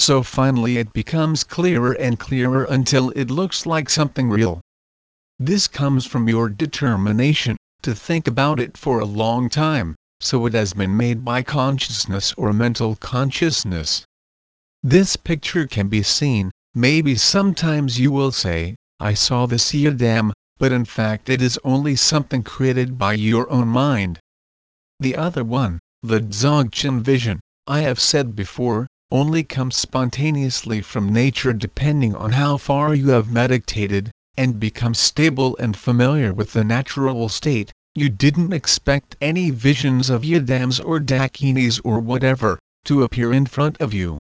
so finally it becomes clearer and clearer until it looks like something real. This comes from your determination to think about it for a long time, so it has been made by consciousness or mental consciousness. This picture can be seen, maybe sometimes you will say, I saw the this yidam, but in fact it is only something created by your own mind. The other one, the Dzogchen vision, I have said before, only comes spontaneously from nature depending on how far you have meditated, and become stable and familiar with the natural state, you didn't expect any visions of yidams or dakinis or whatever, to appear in front of you.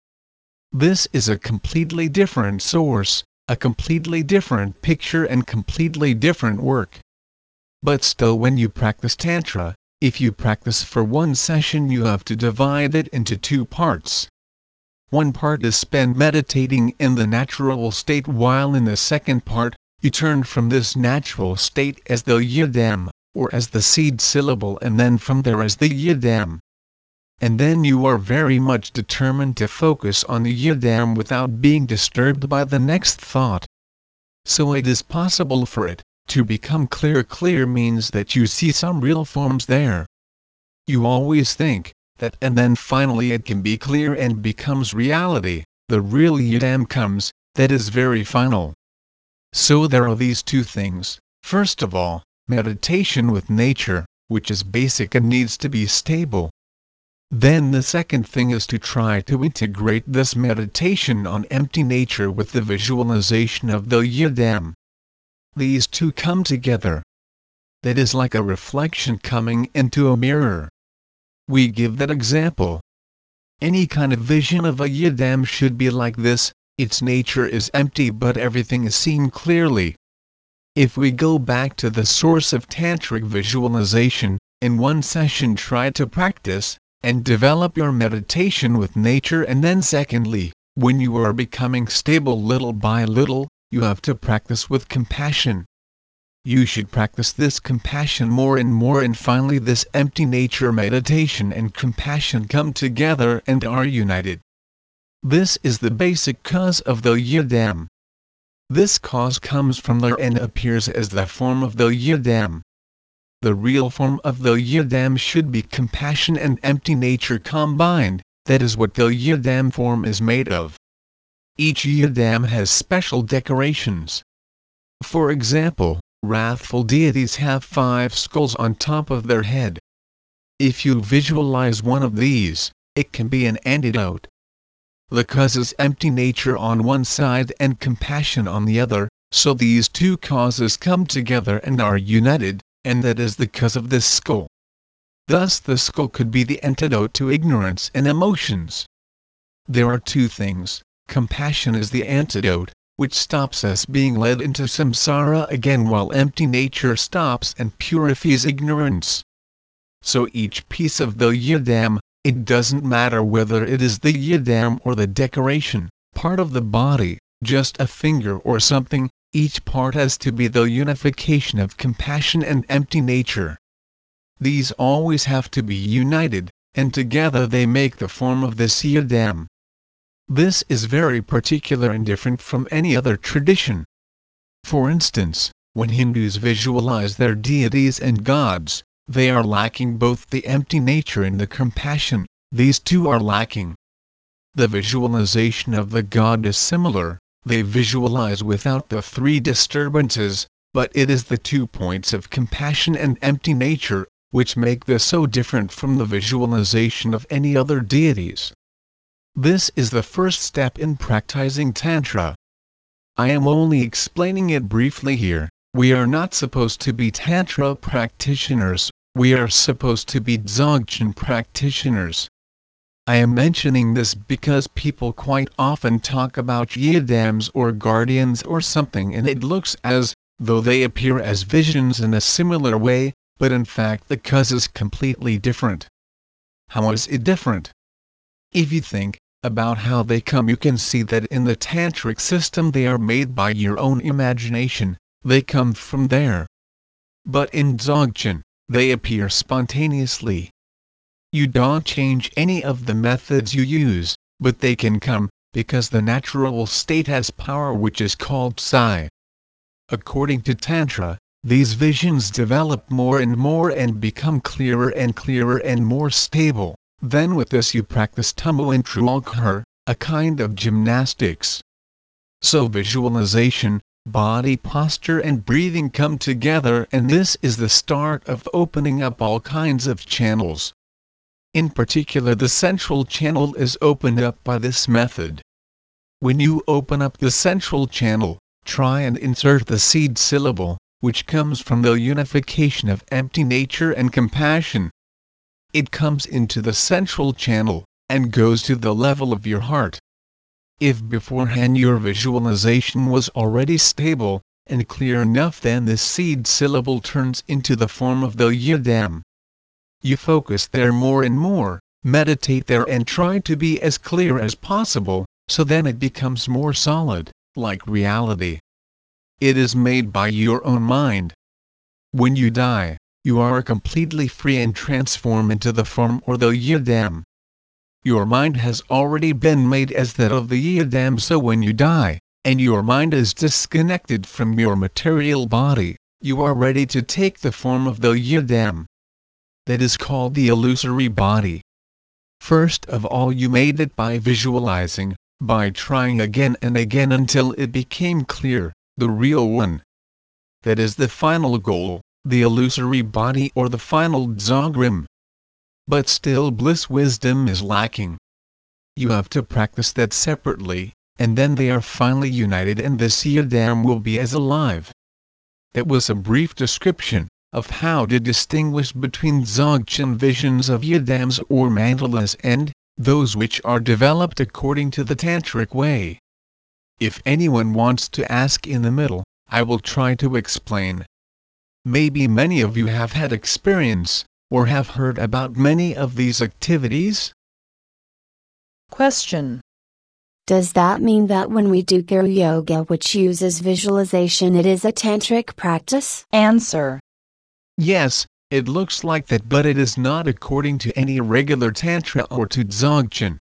This is a completely different source, a completely different picture and completely different work. But still when you practice Tantra, if you practice for one session you have to divide it into two parts. One part is spent meditating in the natural state while in the second part, you turn from this natural state as the yidam, or as the seed syllable and then from there as the yidam. And then you are very much determined to focus on the yidam without being disturbed by the next thought. So it is possible for it to become clear. Clear means that you see some real forms there. You always think, that and then finally it can be clear and becomes reality, the real yidam comes, that is very final. So there are these two things. First of all, meditation with nature, which is basic and needs to be stable. Then the second thing is to try to integrate this meditation on empty nature with the visualization of the yidam. These two come together. That is like a reflection coming into a mirror. We give that example. Any kind of vision of a yidam should be like this, its nature is empty but everything is seen clearly. If we go back to the source of tantric visualization, in one session try to practice, and develop your meditation with nature and then secondly, when you are becoming stable little by little, you have to practice with compassion. You should practice this compassion more and more and finally this empty nature meditation and compassion come together and are united. This is the basic cause of the yidam. This cause comes from there and appears as the form of the yidam. The real form of the yidam should be compassion and empty nature combined, that is what the yidam form is made of. Each yidam has special decorations. For example, wrathful deities have five skulls on top of their head. If you visualize one of these, it can be an antidote. The causes empty nature on one side and compassion on the other, so these two causes come together and are united, and that is the cause of this skull. Thus the skull could be the antidote to ignorance and emotions. There are two things, compassion is the antidote, which stops us being led into samsara again while empty nature stops and purifies ignorance. So each piece of the yidam, it doesn't matter whether it is the yidam or the decoration, part of the body, just a finger or something, each part has to be the unification of compassion and empty nature. These always have to be united, and together they make the form of the Siyadam. This is very particular and different from any other tradition. For instance, when Hindus visualize their deities and gods, they are lacking both the empty nature and the compassion, these two are lacking. The visualization of the god is similar, they visualize without the three disturbances, but it is the two points of compassion and empty nature, which make this so different from the visualization of any other deities. This is the first step in practicing Tantra. I am only explaining it briefly here, we are not supposed to be Tantra practitioners, we are supposed to be Dzogchen practitioners. I am mentioning this because people quite often talk about yidams or guardians or something and it looks as though they appear as visions in a similar way, but in fact the cause is completely different. How is it different? If you think about how they come you can see that in the tantric system they are made by your own imagination, they come from there. But in Dzogchen, they appear spontaneously, you don't change any of the methods you use, but they can come, because the natural state has power which is called tsal. According to Tantra, these visions develop more and more and become clearer and clearer and more stable. Then with this you practice Tummo and Trulkhar, a kind of gymnastics. So visualization, body posture and breathing come together and this is the start of opening up all kinds of channels. In particular the central channel is opened up by this method. When you open up the central channel, try and insert the seed syllable, which comes from the unification of empty nature and compassion. It comes into the central channel, and goes to the level of your heart. If beforehand your visualization was already stable, and clear enough then this seed syllable turns into the form of the yidam you focus there more and more, meditate there and try to be as clear as possible, so then it becomes more solid, like reality. It is made by your own mind. When you die, you are completely free and transform into the form or the yidam. Your mind has already been made as that of the yidam so when you die, and your mind is disconnected from your material body, you are ready to take the form of the yidam that is called the illusory body. First of all you made it by visualizing, by trying again and again until it became clear, the real one. That is the final goal, the illusory body or the final dzogchen. But still bliss wisdom is lacking. You have to practice that separately, and then they are finally united and the Siddham will be as alive. That was a brief description of how to distinguish between Dzogchen visions of yidams or mandalas and those which are developed according to the Tantric way. If anyone wants to ask in the middle, I will try to explain. Maybe many of you have had experience, or have heard about many of these activities? Question. Does that mean that when we do Guru Yoga which uses visualization it is a tantric practice? Answer. Yes, it looks like that but it is not according to any regular Tantra or to Dzogchen.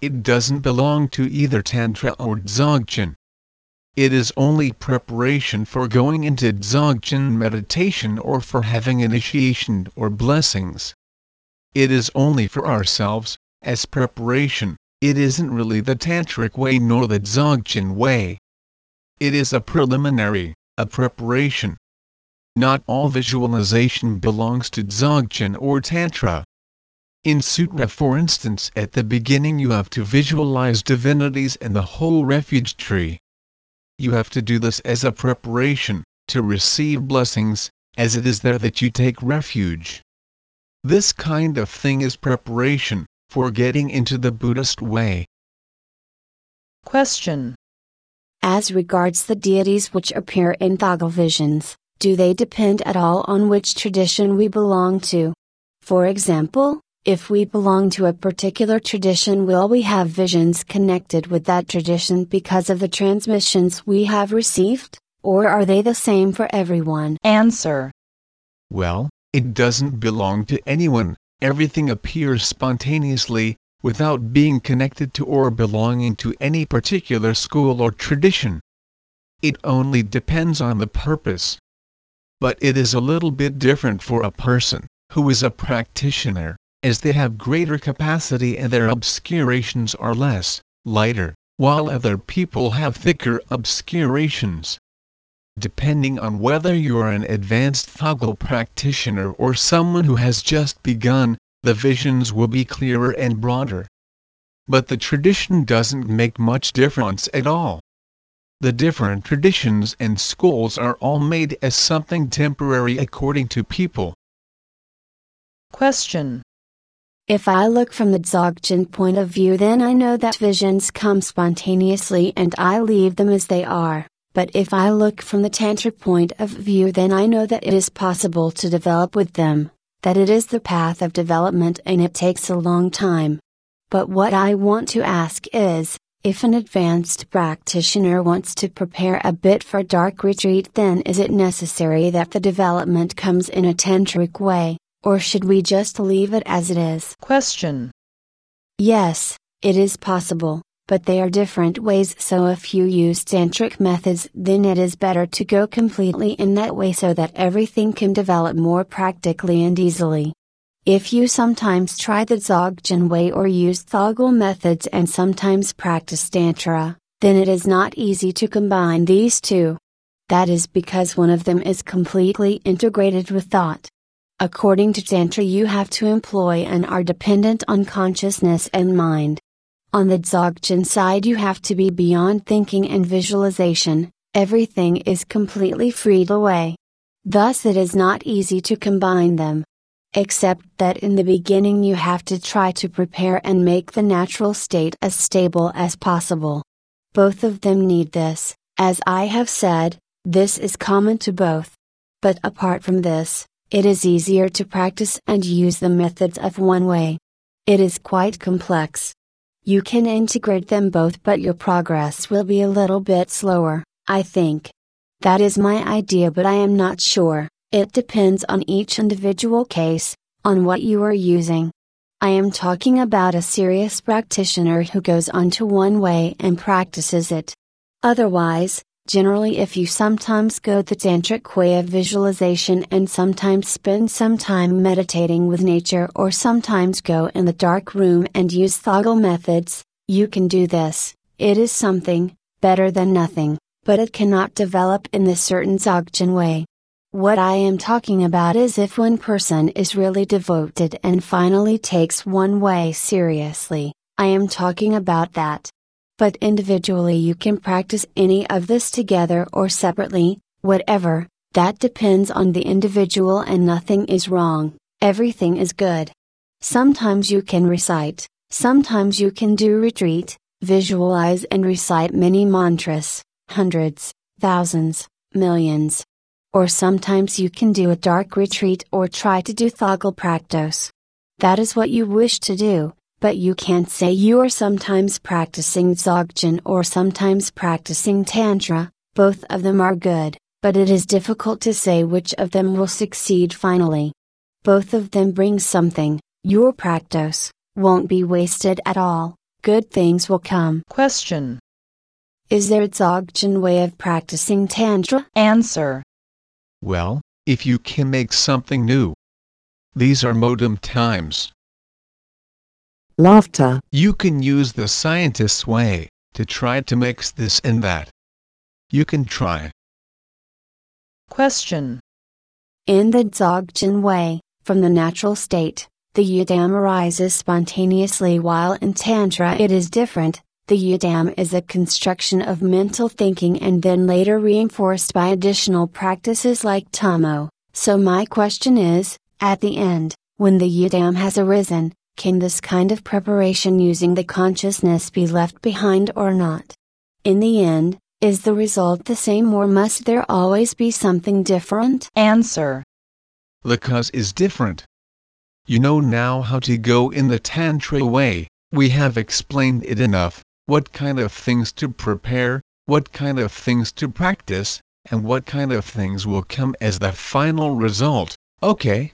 It doesn't belong to either Tantra or Dzogchen. It is only preparation for going into Dzogchen meditation or for having initiation or blessings. It is only for ourselves, as preparation, it isn't really the Tantric way nor the Dzogchen way. It is a preliminary, a preparation. Not all visualization belongs to Dzogchen or Tantra. In Sutra for instance at the beginning you have to visualize divinities and the whole refuge tree you have to do this as a preparation to receive blessings, as it is there that you take refuge. This kind of thing is preparation for getting into the Buddhist way. Question. As regards the deities which appear in Thögal visions, do they depend at all on which tradition we belong to? For example, if we belong to a particular tradition, will we have visions connected with that tradition because of the transmissions we have received, or are they the same for everyone? Answer. Well, it doesn't belong to anyone, everything appears spontaneously, without being connected to or belonging to any particular school or tradition. It only depends on the purpose. But it is a little bit different for a person who is a practitioner as they have greater capacity and their obscurations are less, lighter, while other people have thicker obscurations. Depending on whether you're an advanced Thögal practitioner or someone who has just begun, the visions will be clearer and broader. But the tradition doesn't make much difference at all. The different traditions and schools are all made as something temporary according to people. Question. If I look from the Dzogchen point of view, then I know that visions come spontaneously and I leave them as they are. But if I look from the Tantra point of view, then I know that it is possible to develop with them, that it is the path of development and it takes a long time. But what I want to ask is if an advanced practitioner wants to prepare a bit for dark retreat, then is it necessary that the development comes in a tantric way? Or should we just leave it as it is? Question. Yes, it is possible, but they are different ways so if you use tantric methods then it is better to go completely in that way so that everything can develop more practically and easily. If you sometimes try the Dzogchen way or use Thögal methods and sometimes practice Tantra, then it is not easy to combine these two. That is because one of them is completely integrated with thought. According to Tantra, you have to employ and are dependent on consciousness and mind. On the Dzogchen side, you have to be beyond thinking and visualization, everything is completely freed away. Thus, it is not easy to combine them. Except that in the beginning, you have to try to prepare and make the natural state as stable as possible. Both of them need this, as I have said, this is common to both. But apart from this, it is easier to practice and use the methods of one way. It is quite complex. You can integrate them both, but your progress will be a little bit slower, I think. That is my idea, but I am not sure. It depends on each individual case, on what you are using. I am talking about a serious practitioner who goes on to one way and practices it. Otherwise, Generally, if you sometimes go the tantric way of visualization and sometimes spend some time meditating with nature or sometimes go in the dark room and use Thögal methods, you can do this. It is something, better than nothing. but it cannot develop in the certain Dzogchen way. What I am talking about is if one person is really devoted and finally takes one way seriously, I am talking about that. But individually you can practice any of this together or separately, whatever, that depends on the individual and nothing is wrong, everything is good. Sometimes you can recite, sometimes you can do retreat, visualize and recite many mantras, hundreds, thousands, millions. Or sometimes you can do a dark retreat or try to do Thögal Praktos. That is what you wish to do, but you can't say you are sometimes practicing Dzogchen or sometimes practicing Tantra, both of them are good, but it is difficult to say which of them will succeed finally. Both of them bring something, your Praktos, won't be wasted at all, good things will come. Question. Is there a Dzogchen way of practicing Tantra? Answer. Well, if you can make something new. These are modem times. Laughter. You can use the scientist's way to try to mix this and that. You can try. Question. In the Dzogchen way, from the natural state, the yidam arises spontaneously while in Tantra it is different, the yidam is a construction of mental thinking and then later reinforced by additional practices like Tummo. So my question is, at the end, when the yidam has arisen, can this kind of preparation using the consciousness be left behind or not? In the end, is the result the same or must there always be something different? Answer. The cause is different. You know now how to go in the Tantra way, we have explained it enough what kind of things to prepare, what kind of things to practice, and what kind of things will come as the final result, okay?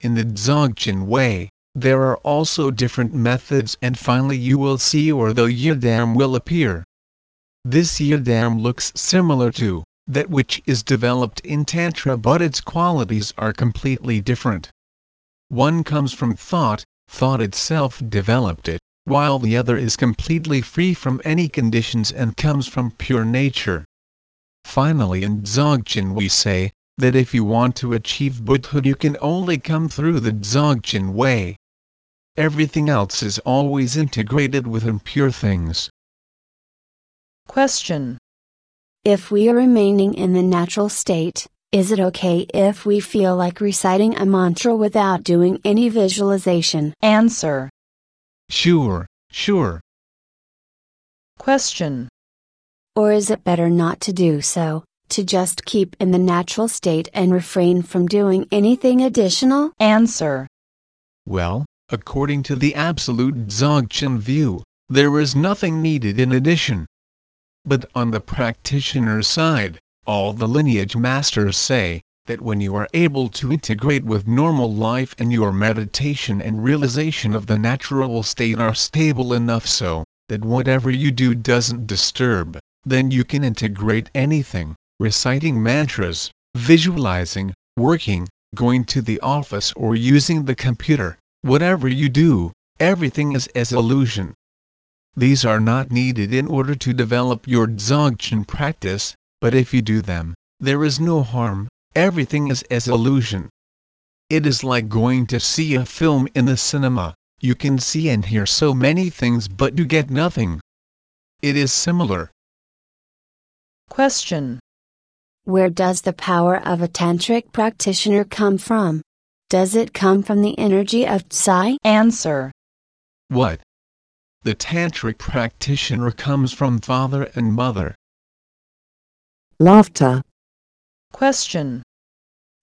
In the Dzogchen way, there are also different methods and finally you will see or the yidam will appear. This yidam looks similar to that which is developed in Tantra but its qualities are completely different. One comes from thought, thought itself developed it, while the other is completely free from any conditions and comes from pure nature. Finally in Dzogchen we say, that if you want to achieve Buddhahood you can only come through the Dzogchen way. Everything else is always integrated with impure things. Question. If we are remaining in the natural state, is it okay if we feel like reciting a mantra without doing any visualization? Answer. Sure, sure. Question. Or is it better not to do so, to just keep in the natural state and refrain from doing anything additional? Answer. Well, according to the absolute Dzogchen view, there is nothing needed in addition. But on the practitioner's side, all the lineage masters say, that when you are able to integrate with normal life and your meditation and realization of the natural state are stable enough so that whatever you do doesn't disturb, then you can integrate anything, reciting mantras, visualizing, working, going to the office or using the computer, whatever you do, everything is as illusion. These are not needed in order to develop your Dzogchen practice, but if you do them, there is no harm, everything is as illusion. It is like going to see a film in the cinema, you can see and hear so many things but you get nothing. It is similar. Question. Where does the power of a tantric practitioner come from? Does it come from the energy of Tsal? Answer. What? The tantric practitioner comes from father and mother. Laughter. Question.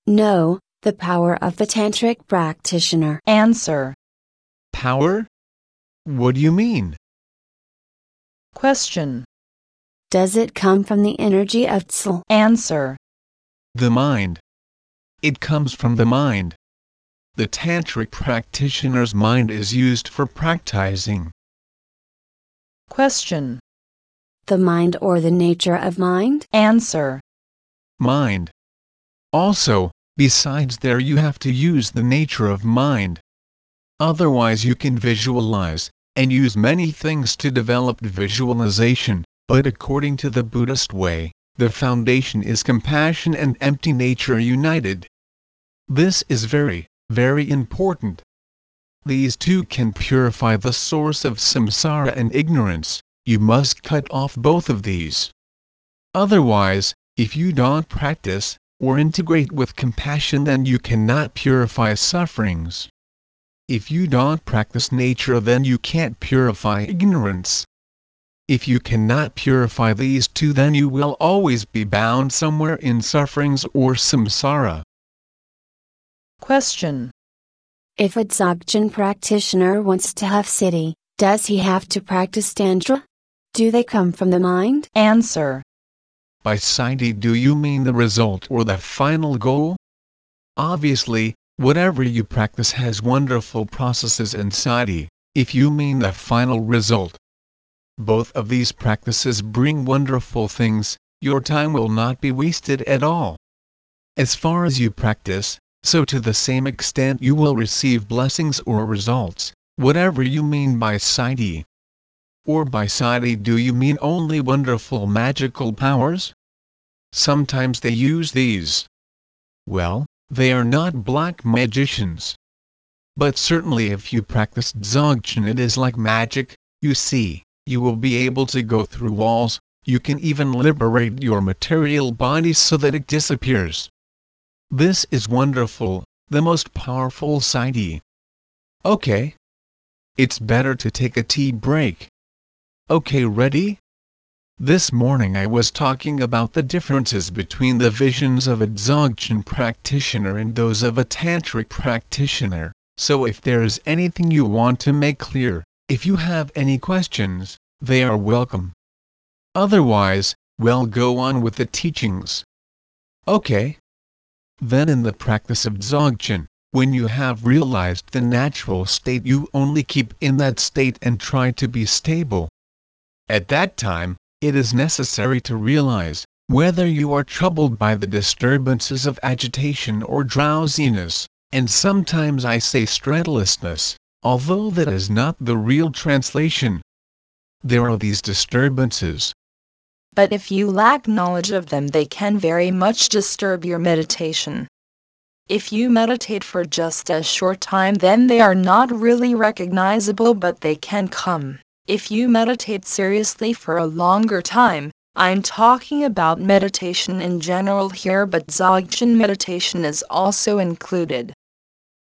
No, the power of the tantric practitioner. Answer. Power? What do you mean? Question. Does it come from the energy of Tsal? Answer. The mind. It comes from the mind. The tantric practitioner's mind is used for practicing. Question. The mind or the nature of mind? Answer. Mind. Also, besides there you have to use the nature of mind. Otherwise you can visualize, and use many things to develop visualization, but according to the Buddhist way, the foundation is compassion and empty nature united. This is very, very important. These two can purify the source of samsara and ignorance, you must cut off both of these. Otherwise, if you don't practice, or integrate with compassion then you cannot purify sufferings. If you don't practice nature then you can't purify ignorance. If you cannot purify these two then you will always be bound somewhere in sufferings or samsara. Question. If a Dzogchen practitioner wants to have siddhi, does he have to practice Tantra? Do they come from the mind? Answer. By siddhi do you mean the result or the final goal? Obviously, whatever you practice has wonderful processes siddhi, if you mean the final result. Both of these practices bring wonderful things, your time will not be wasted at all. As far as you practice, so to the same extent you will receive blessings or results, whatever you mean by siddhi. Or by siddhi do you mean only wonderful magical powers? Sometimes they use these. Well, they are not black magicians. But certainly if you practice Dzogchen it is like magic, you see you will be able to go through walls, you can even liberate your material body so that it disappears. This is wonderful, the most powerful siddhi. Okay. It's better to take a tea break. Okay, ready? This morning I was talking about the differences between the visions of a Dzogchen practitioner and those of a Tantric practitioner, so if there is anything you want to make clear, if you have any questions, they are welcome. Otherwise, well go on with the teachings. Okay. Then in the practice of Dzogchen, when you have realized the natural state you only keep in that state and try to be stable. At that time, it is necessary to realize whether you are troubled by the disturbances of agitation or drowsiness, and sometimes I say strenuousness, although that is not the real translation. There are these disturbances. But if you lack knowledge of them, they can very much disturb your meditation. If you meditate for just a short time, then they are not really recognizable, but they can come. If you meditate seriously for a longer time, I'm talking about meditation in general here, but Dzogchen meditation is also included.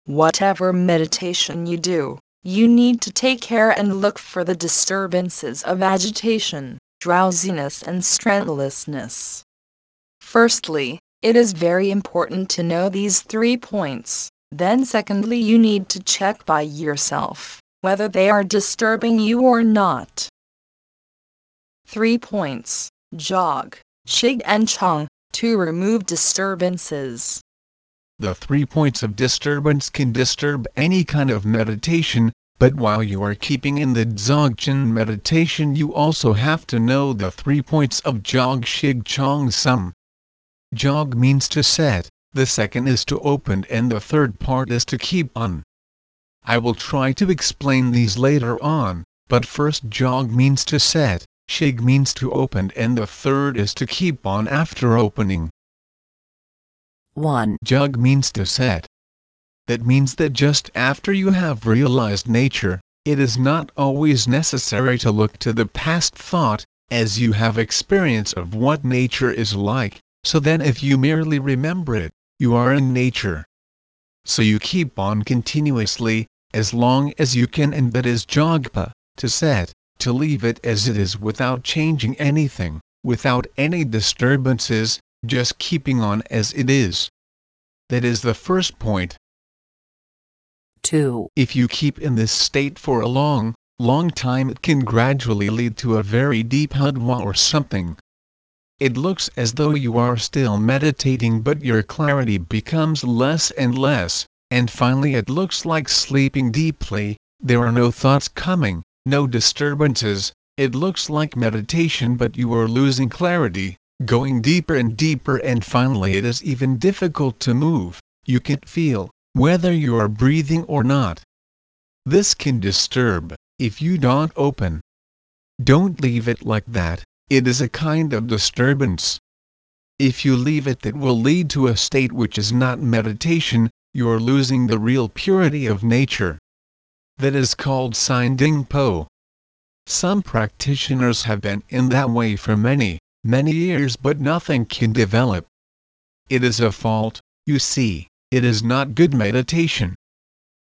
Whatever meditation you do, you need to take care and look for the disturbances of agitation, drowsiness, and strenuousness. Firstly, it is very important to know these three points. Then, secondly, you need to check by yourself whether they are disturbing you or not. 3 points Jog, Shig, and Chong to remove disturbances. The three points of disturbance can disturb any kind of meditation, but while you are keeping in the Dzogchen meditation, you also have to know the three points of Jog Shig Chong Sum. Jog means to set, the second is to open, and the third part is to keep on. I will try to explain these later on, but first jog means to set, shig means to open, and the third is to keep on after opening. 1. Jug means to set. That means that just after you have realized nature, it is not always necessary to look to the past thought, as you have experience of what nature is like, so then if you merely remember it, you are in nature. So you keep on continuously, as long as you can and that is jogpa, to set, to leave it as it is without changing anything, without any disturbances, just keeping on as it is. That is the first point. 2. If you keep in this state for a long, long time it can gradually lead to a very deep hudwa or something. It looks as though you are still meditating but your clarity becomes less and less, and finally it looks like sleeping deeply, there are no thoughts coming, no disturbances, it looks like meditation but you are losing clarity going deeper and deeper and finally it is even difficult to move, you can't feel whether you are breathing or not. This can disturb, if you don't open. Don't leave it like that, it is a kind of disturbance. If you leave it that will lead to a state which is not meditation, you are losing the real purity of nature. That is called Sein Ding Po. Some practitioners have been in that way for many, many years but nothing can develop. It is a fault, you see, it is not good meditation.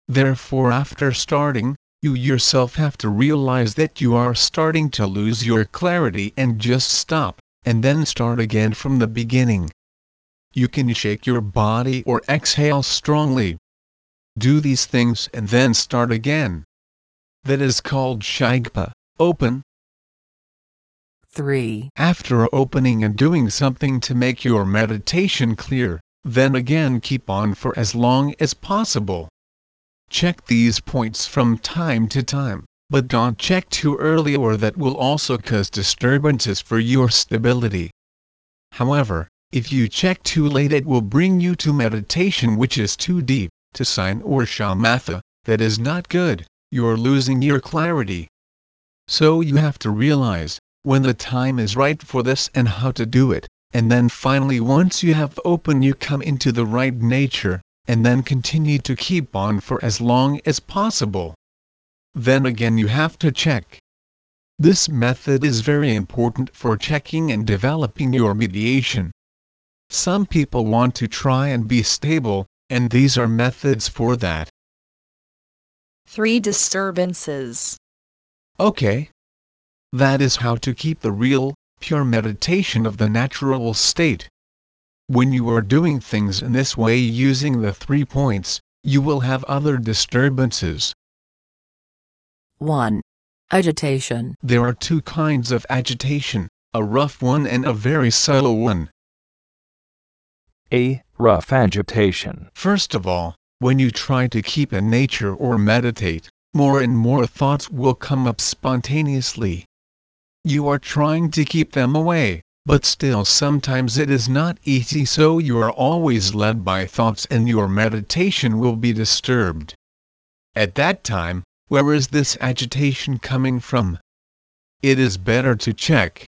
Therefore after starting, you yourself have to realize that you are starting to lose your clarity and just stop, and then start again from the beginning. You can shake your body or exhale strongly. Do these things and then start again. That is called Shigpa open. 3. After opening and doing something to make your meditation clear, then again keep on for as long as possible. Check these points from time to time, but don't check too early or that will also cause disturbances for your stability. However, if you check too late it will bring you to meditation which is too deep, to sign or shamatha, that is not good, you're losing your clarity. So you have to realize when the time is right for this and how to do it, and then finally once you have opened you come into the right nature, and then continue to keep on for as long as possible. Then again you have to check. This method is very important for checking and developing your mediation. Some people want to try and be stable, and these are methods for that. 3 disturbances. Okay. That is how to keep the real, pure meditation of the natural state. When you are doing things in this way using the three points, you will have other disturbances. 1. Agitation. There are two kinds of agitation, a rough one and a very subtle one. A. Rough agitation. First of all, when you try to keep in nature or meditate, more and more thoughts will come up spontaneously. You are trying to keep them away, but still sometimes it is not easy so you are always led by thoughts and your meditation will be disturbed. At that time, where is this agitation coming from? It is better to check.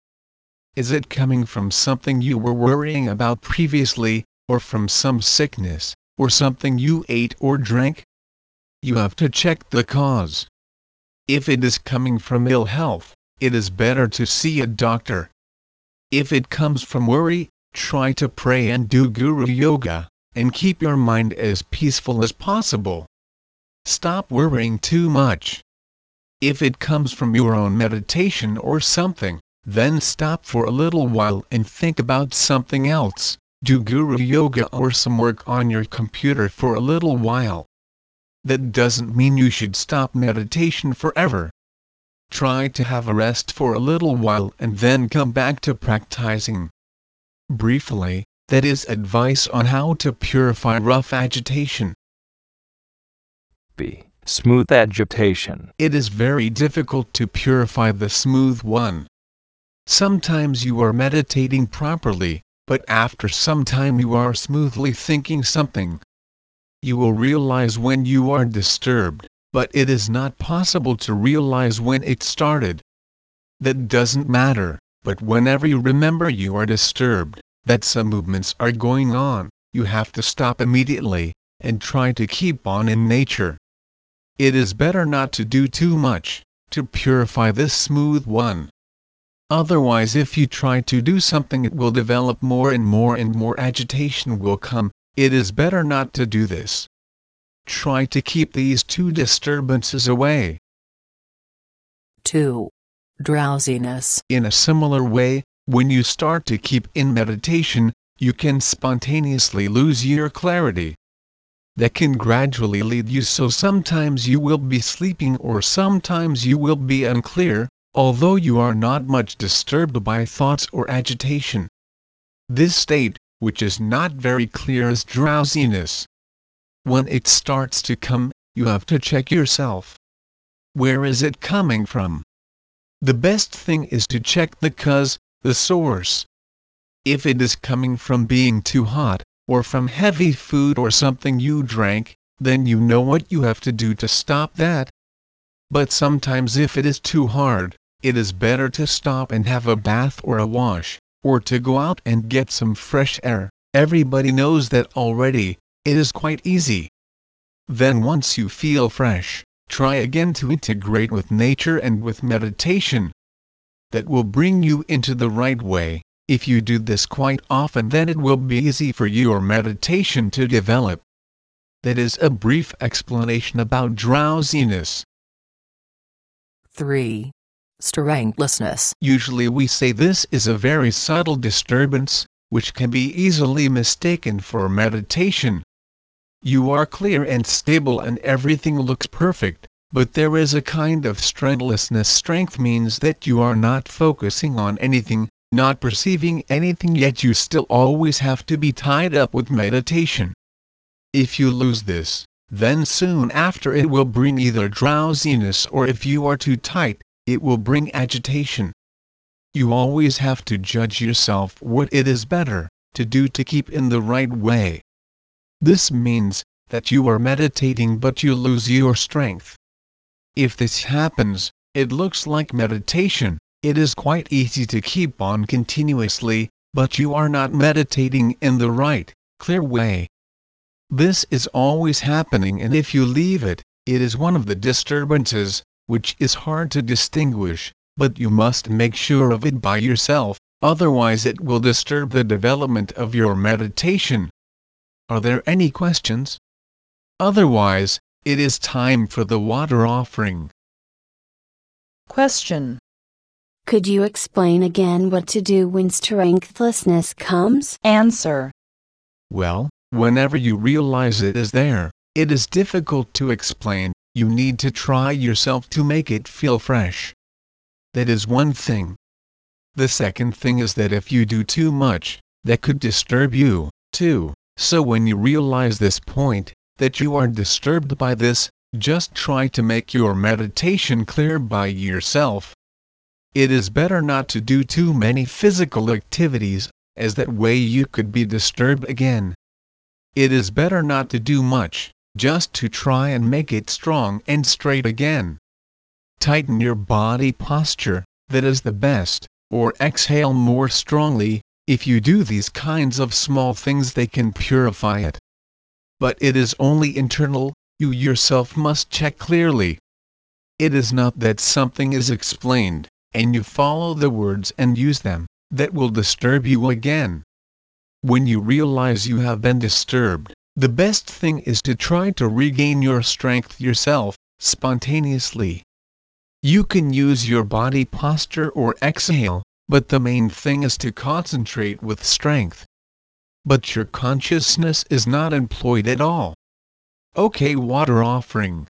Is it coming from something you were worrying about previously, or from some sickness, or something you ate or drank? you have to check the cause. If it is coming from ill health, it is better to see a doctor. If it comes from worry, try to pray and do Guru Yoga, and keep your mind as peaceful as possible. Stop worrying too much. If it comes from your own meditation or something, then stop for a little while and think about something else. Do Guru Yoga or some work on your computer for a little while that doesn't mean you should stop meditation forever. Try to have a rest for a little while and then come back to practicing. Briefly, that is advice on how to purify rough agitation. B. Smooth agitation. It is very difficult to purify the smooth one. Sometimes you are meditating properly, but after some time you are smoothly thinking something, you will realize when you are disturbed, but it is not possible to realize when it started. That doesn't matter, but whenever you remember you are disturbed, that some movements are going on, you have to stop immediately, and try to keep on in nature. It is better not to do too much, to purify this smooth one. Otherwise if you try to do something it will develop more and more and more agitation will come, it is better not to do this. Try to keep these two disturbances away. 2. Drowsiness. In a similar way, when you start to keep in meditation, you can spontaneously lose your clarity. That can gradually lead you so sometimes you will be sleeping or sometimes you will be unclear, although you are not much disturbed by thoughts or agitation. This state, which is not very clear as drowsiness. When it starts to come, you have to check yourself. Where is it coming from? The best thing is to check the cause, the source. If it is coming from being too hot, or from heavy food or something you drank, then you know what you have to do to stop that. But sometimes if it is too hard, it is better to stop and have a bath or a wash, or to go out and get some fresh air. Everybody knows that already, it is quite easy. Then once you feel fresh, try again to integrate with nature and with meditation. That will bring you into the right way. If you do this quite often then it will be easy for your meditation to develop. That is a brief explanation about drowsiness. 3. Strengthlessness. Usually we say this is a very subtle disturbance, which can be easily mistaken for meditation. You are clear and stable and everything looks perfect, but there is a kind of strengthlessness. Strength means that you are not focusing on anything, not perceiving anything yet you still always have to be tied up with meditation. If you lose this, then soon after it will bring either drowsiness or if you are too tight, it will bring agitation. You always have to judge yourself what it is better to do to keep in the right way. This means that you are meditating but you lose your strength. If this happens, it looks like meditation, it is quite easy to keep on continuously, but you are not meditating in the right, clear way. This is always happening and if you leave it, it is one of the disturbances, which is hard to distinguish, but you must make sure of it by yourself, otherwise it will disturb the development of your meditation. Are there any questions? Otherwise, it is time for the water offering. Question. Could you explain again what to do when strengthlessness comes? Answer. Well, whenever you realize it is there, it is difficult to explain, you need to try yourself to make it feel fresh. That is one thing. The second thing is that if you do too much, that could disturb you, too. So when you realize this point, that you are disturbed by this, just try to make your meditation clear by yourself. It is better not to do too many physical activities, as that way you could be disturbed again. It is better not to do much, just to try and make it strong and straight again. Tighten your body posture, that is the best, or exhale more strongly, if you do these kinds of small things they can purify it. But it is only internal, you yourself must check clearly. It is not that something is explained, and you follow the words and use them, that will disturb you again. When you realize you have been disturbed, the best thing is to try to regain your strength yourself, spontaneously. You can use your body posture or exhale, but the main thing is to concentrate with strength. But your consciousness is not employed at all. Okay, water offering.